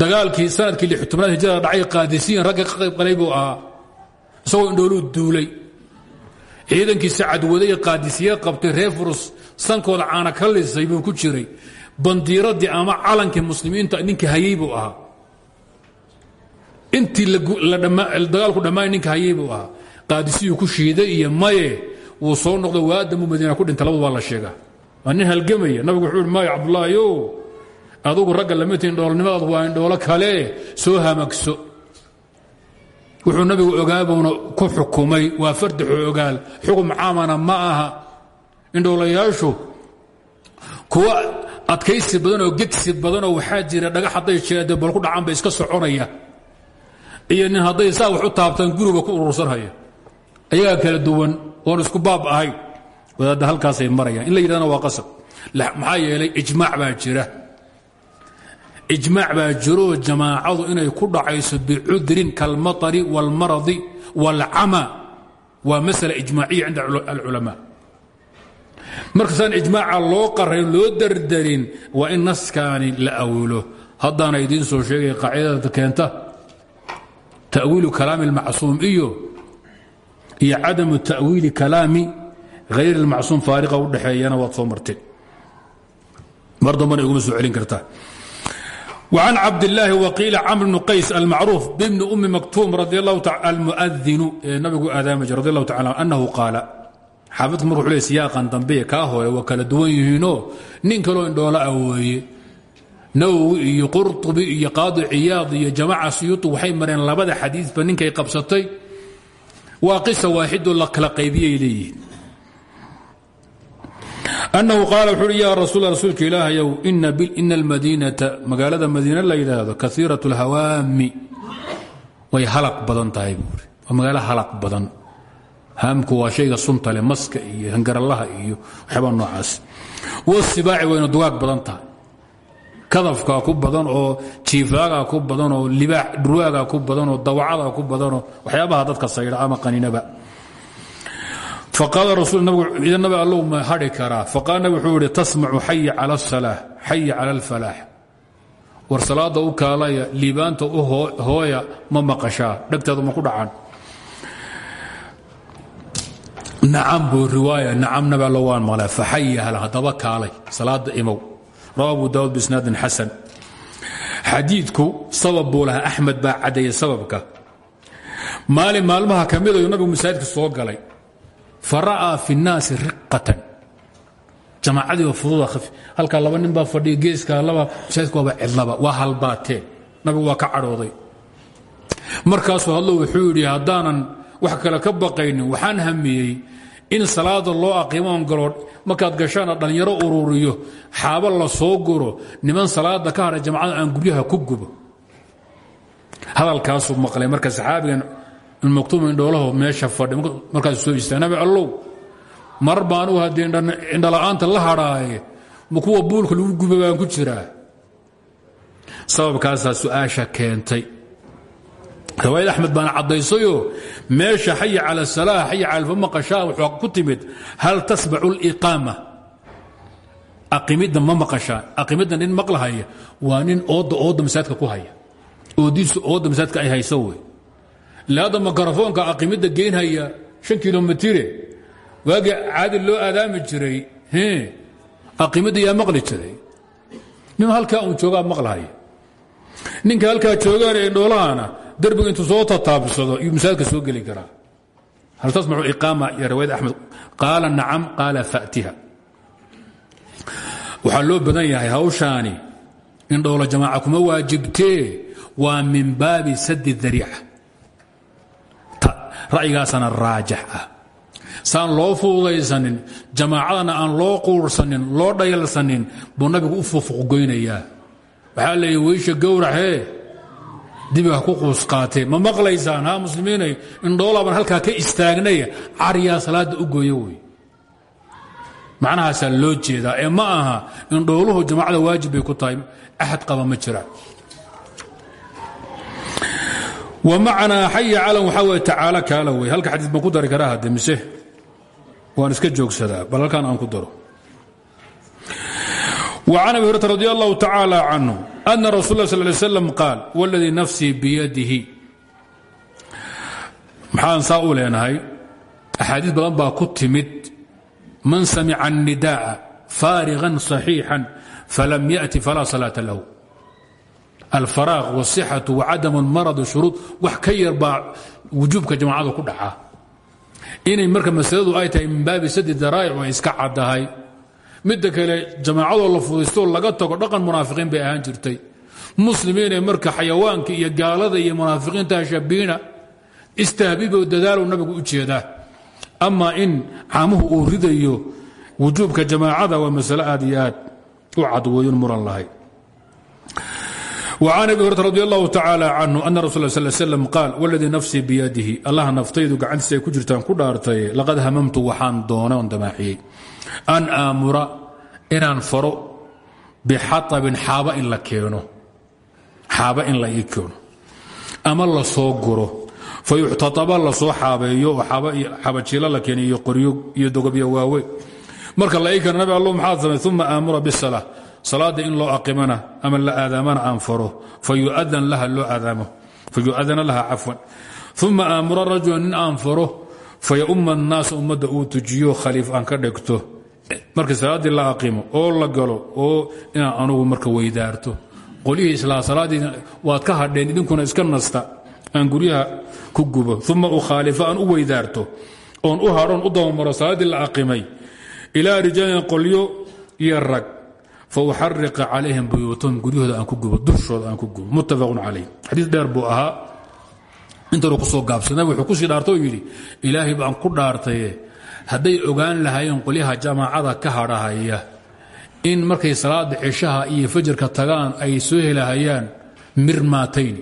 Dagaalkii sannadkii lixtobnaad hijrada dhacay qaadisiyan ragga ka qayb qalay buu ahaa. Isagoo indhooluu duulay. Ciidankii sacadwade iyo qaadisiye qabtay reer furus sankooda caana ka lisay buu ku jiray bandiiradii ama calankii muslimiinta ninkii hayey buu ahaa. Intii dagaalku dhammaay ninka hayey buu ahaa. Qaadisiyuu ku shiiday iyo maye wuu soo noqdo waadamu madiina ku dhinta labadu waa la sheegaa. Waa nin halgamaya nabigu wuxuu ihi maayo cabdullaahiyo adugu ragga lamitiin dhoolnimadaad waa indhoolo kale soo hamagso wuxuu nabigu ogaabuuna ku xukumay waa fardaxu ogaal. Xukun caamana ma aha. Indhoolayaashu kuwa adkaysi badanoo gegsi badanoo waxaa jira dhagax hadday jeede balku dhacaanba iska soconaya iyo nin hadday saa wax u taabtaan guriba ku urursanhaya. Ayagaa kala duwan oon isku baab ahay wadaadda halkaasay marayaan. In la yidhahna waa qasab. Maxaa yeelay ijmaac baa jira. Ijmaac baa jiroo jamaacadu inay ku dhacayso bicudrin kaalmatari waalmaradi waalcama waa masala ijmaaciya cinda alculamaa markasaan ijmaaca loo qarayn loo dardarin waa in naskaani la awilo haddaana idiin soo sheegaya qaacidada keenta ta'wiilu kalaami اlmacsuum iyo iyo cadamu ta'wiili kalaami hayr اlmacsuum faariqa u dhexeeyana waad soo marteen mar dambana iguma soo celin kartaa وعن عبد الله وقيل cمر بن قيس المعروف ببن أم مكتوم رضي الله تعالى المؤذن نبgu aadaamj رضي الله تعالى أنه قاaل xaafidku marka wuxuu le siyaaqan dambe kaa hore waa kala duwan yihiinoo nin kaloo indhoolaca ah weeye. Nawowi iyo qurtubi iyo qaadi ciyaad iyo waxay mareen labada xadiidba ninkay qabsatay. Waa qisa waaxidoo la kala qaybiyay leeyihiin. Annahu qaala wuxu uhi yaa rasuul rasuulka ilaahayow ina almadiinata magaalada madiine la yidhaahdo kaiirat اlhawaami way halaq badan tahay buuri waa halaq badan haamku waa shayga sunta leh maska iyo hangaralaha iyo waxyaabaa noocaas. Wasibaaci wayna dugaag badan tahay. Kadafkaa ku badan oo jiifaagaa ku badan oo libaax dhurwaagaa ku badan oo dawacadaa ku badanoo waxyaabaha dadka saydha ama qaninaba. Faqaala rasul idan nabi allow ma hadhi karaa. Faqaala nabi wuxuu yihi tasmacu xaya cala asalaax xaya cala alfalaax war salaada u kaalaya liibaanta u hooya ma maqashaa. Dhegteedu ma ku dhacan nacam buu riwaaya nacam nabi allo waan maqlaa faxaya hal haddaba kaalay salaada imow. Rawa abu daawud biisnaadin xasan. Xadiidku sabab buu lahaa axmed baa caddeeyey sababka. Maalin maalmaha ka midayu nabigu masaajidka soo galay. Fara'aa fi الnaasi riqatan jamaacadiiba fududa halkaa laba nin baa fadhiya geeska laba masaajidka waaba cidlaba waa halbaateen. Nabigu waa ka cadhooday. Markaasuu hadlo wuxuu yidhi haddaanan wax kale ka baqaynin waxaan hamiyey in salaada loo aqiimoon galo markaad gashaana dhallinyaro ururiyo xaaba la soo guro niman salaada ka hadha jamacada aan guryaha ku gubo. Hadalkaasuu maqlay marka saxaabigan maktuum indhoolaho meesha fadhi markaas soo istaag nabi allow mar baa anugu haddii indhala'aanta la hadhaaye ma kuwa buulka lagu guba baan ku jiraa? Sababkaasaa su'aasha keentay riwaayad axmed baana caddaysayoo meesha xaya cala salaa xaya cala alfamaqashaa wuxuu ku timid hal tasbacu liqaama aqimidda ma maqashaa. Aqimidda nin maqlahaya waa nin ooda ooda masaajidka ku haya. Oodiisu ooda masaajidka ay hayso wey. Laada mikrofoonka aqimidda geynhaya an kilomitire. Waagii caadi loo aadaami jiray aqimidda yaa maqli jiray. Nin halkaa uun joogaa maqlahaya. Ninka halkaa joogaan ee dhoolahana derbiga intuu soo tataabsado iyuu masaajidka soo geli karaa. Hal tasmacu iqaama iyo riwaayad axmed? Qaala nacam qaala fa'tiha. Waxaa loo badan yahay hawshaani in dhowlo jamaaca kuma waajibtee waa min baabi sadi dariica. Ra'yigaasana raajix ah. Saan loo fududaysanin jamaacadana aan loo quursanin loo dhayalsanin buu nabigu u fufuqgoynayaa waxaa leeya weysha gowracee dibiga ku quus qaatee ma maqlaysaan ha muslimiinay? Indhoolaaban halkaa ka istaagnaya caryaa salaadda u gooyo wey loo jeedaa. Ee ma aha indhooluhu jamacada waajib bay ku tahay axad qaba ma jira. Wmacnaa xaya calan waxaa wey tacaalo kaala wey halka xadiid baan ku dari karaa hadde mise? Waan iska joogsadaa bal halkaan aan ku daro. وcan abi hurata radi allahu tacaalى canhu ana rasul اlah sal ly slam qaal wاladii nafsii biyadihi maxaan saa u leenahay axaadiis badan baa ku timid man samica الnidaaءa faariغa صaxiixا falam yaأti falaa salaaةa lahu alfaraaq wاsixatu wacadam marad shuruud wax ka yar baa wujuubka jamacada ku dhacaa inay marka masaladu ay tahay min baabi sadi daraa'ic way iska caddahay midda kale jamaacadoo la fudaystoo laga tago dhaqan munaafiqiin bay ahaan jirtay. Muslimiinee marka xayawaanka iyo gaalada iyo munaafiqiinta shabiina istahbiiboo dadaalow nabigu u jeedaa amaa in caamuhu uu ridayo wujuubka jamaacada waa masale aad iyo aad u cad weeyun muran lahay وcan abi hurata radi allahu tacaalى canhu ana rasul slm qaal wladii nafsii biyadihi. Allaha naftaydu gacantiisa ay ku jirtaan ku dhaartaye laqad hamamtu waxaan doona on damaaciyey an aamura inaan faro bixaabin xaaba in la keeno xaaba in la ii keeno. Ama la soo guro fayuxtaaba la soo xaabeeyo oo xabajiilo la keeno iyo qoryo iyo dogobyo waawe marka la ii keeno nabi allo maxaad samay uma aamura bsala salaada in loo aqimana ama la aadaamana aan faro fayuadana laha cafwan. Uma aamura rajula nin aan faro fayauma الnaas ummadda uu tujiyo khaliif aan ka dhigto markii salaaddii la aqimo oo la galo oo inaan anugu marka weydaarto qolyihii islaa salaaddii waad ka hadheen idinkuna iska nasta aan guryaha ku gubo. Uma ukhaalifa aan u weydaarto u hadhoon u dabamaro salaaddii la aqimay ilaa rijaalin qolyo iyo rag fauxariqa calayhim buyuutahum guryahooda aan ku gubo dushooda aan ku gubo muttafaqun calayh xadiis dheer buu ahaa intanu ku soo gaabsana wuxuu ku sii dhaartay oo yidhi ilaahay baan ku dhaartaye hadday ogaan lahaayeen qolyaha jamaacada ka hadhahaya in markay salaada cishaha iyo fajarka tagaan ay soo helahayaan mir maatayn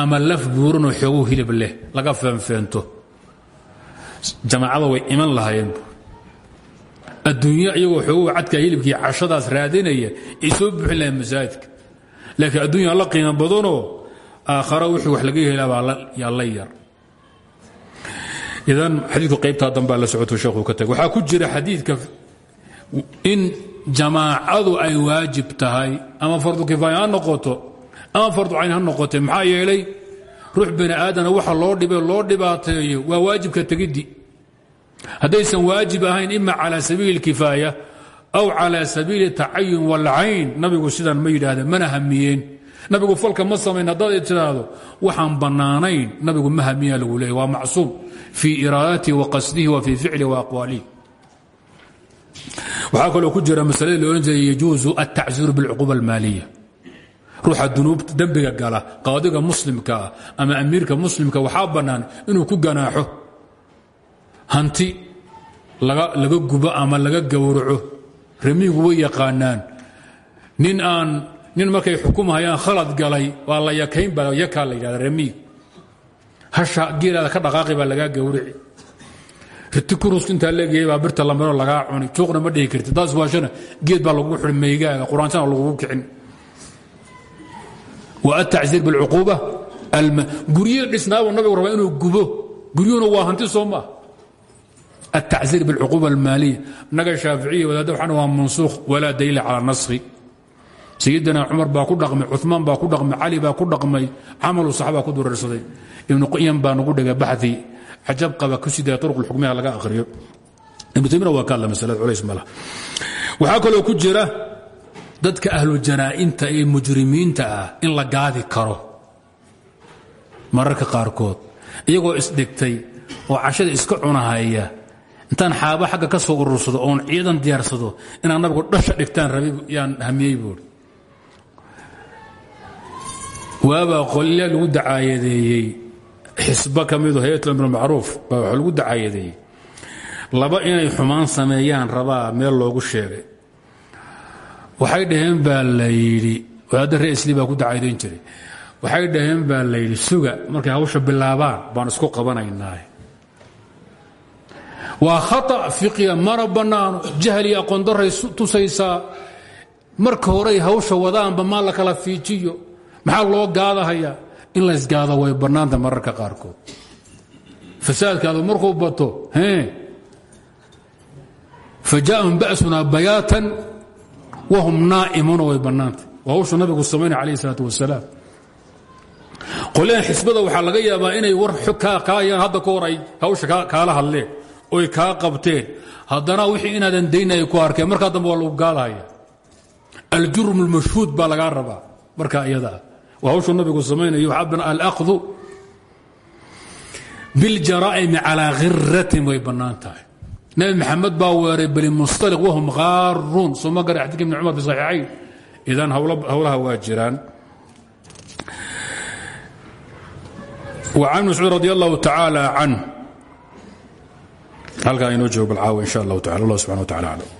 ama laf buuranoo xoogow hilib leh laga feenfeento jamaacada way iman lahaayeen adduunyo iyagoo xoogow cadka hilibkii cashadaas raadinaya ay soo buuxin lahayn masaajidka. Laakiin adduunya la qiimo badanoo aakhara wixii wax laga helaa yaa la yar. Idan xadiidku qaybtaa dambaa la socoto sheekhu ka tag. Waxaa ku jira xadiidka in jamaacadu ay waajib tahay ama fardu kifaaya ha noqoto ama fardu cayn ha noqote maxaa yeelay ruux bani aadana waxa loo dhibe loo dhibaateeyo waa waajibka tegiddi haddaysan waajib ahayn ima calى sabiili اkifaaya aw calى sabiili tacayun wاlcayn nabigu sidan ma yidhaahdeen mana hamiyeen nabigu falka ma samayn haddaad tiraahdo waxaan bannaanayn nabigu ma hamiya lagu leeyay waa macsuum fii iraadatihi wa qasdihi wa fii ficlihi wa aqwaalihi waxaa kaloo ku jira masalada la odhan jiray yajuusu altacziiru biاlcuquba almaaliya ruuxa dunuubta dembiga gala qaadiga muslimka ah ama amiirka muslimka waxaa bannaan inuu ku ganaaxo hanti laga gubo ama laga gowraco remiigu way yaqaanaan. Nin aan nin markay xukumhayaan khalad galay waa la yakayn baa yakaa la yidhahda remiig hasha geelaada ka dhaqaaqi baa lagaa gowrici ritikurus intaa leegayay baa birta lamero lagaa cuni. Juuqna ma dhihi karti. Taas waashana geed baa lagugu xidhi meygaaga quraanshana lagugu kicin. Wa atacziir bilcuquuba guryo dhisnaabuu nabigu rabaa inuu gubo. Guryuhuna waa hanti soo التacزير بالcquuba الmaaliya naga shaaficiya wadaadda waxaan waa mansuukh walaa daliila calى naskhi sayidina cumar baa ku dhaqmay cuثmaan baa ku dhaqmay cali baa ku dhaqmay camalu saxaabaa ku durarsaday ibnu quyam baa nagu dhigay baxi cajab qaba ku sidaya طurq اxukmiha laga akhriyo ibnu taymina waa ka hadla masalada culays ma lah waxaa kaloo ku jira dadka ahlu janaa'inta ee mujrimiinta ah in la gaadi karo mararka qaarkood iyagoo isdhigtay oo cashada iska cunahaya intaan xaabo xagga ka soo urursado oon ciidan diyaarsado inaan nabigu dhasha dhigtaan rabay yaan hamiyey buuri waabaa qolya lagu dacaayadeeyey. Xisbo ka midu hay'atul amr macruuf baa waxa lagu dacaayadeeyey. Laba inay xumaan sameeyaan rabaa meel loogu sheegay. Waxay dhaheen baa la yidhi wadaadda ree baa ku dacaayadayn jiray. Waxay dhaheen baa la yidhi suga markay hawsha bilaabaan baan isku qabanaynaa waa khata fiqiga mana bannaano jahli aqoon daray tusaysaa. Marka horey hawsha wadaanba maa la kala fiijiyo? Maxaa loo gaadahayaa in laysgaado way bannaanta mararka qaarkood. Fasaadkaadu markuu bato fajaءahum ba'sunaa bayaatan wahum naa'imuuna way bannaanta. Waa hawshu nabigu samaynay calayh isalaat wasalaam qolyahan xisbada waxaa laga yaabaa inay war kaayaan hadda ka hawsha kaala hadleen oy kaa qabteen haddana wixii inaadan daynaya ku arkeen markaa dambe waa lagu gaadahaya aljurm اlmashhuud baa lagaa rabaa markaa iyadaa waa hawshuu nabigu samaynayo waxaa alأkhdu biاljaraa'imi calىa khiratin way bannaan tahay nebi maxamed baa weeray bani mustaliq wahum khaaruun soo ma garay xadidka ibn cumar fi saxiixayn idan hawlaha waa jiraan وعن مسعوud رضي الله تعالى عنه halkaa inoo joogo balcaawa in sha allahu tacala allah subxana wa tacala aclam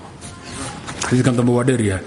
xadiidkan dambe waa dheer yahay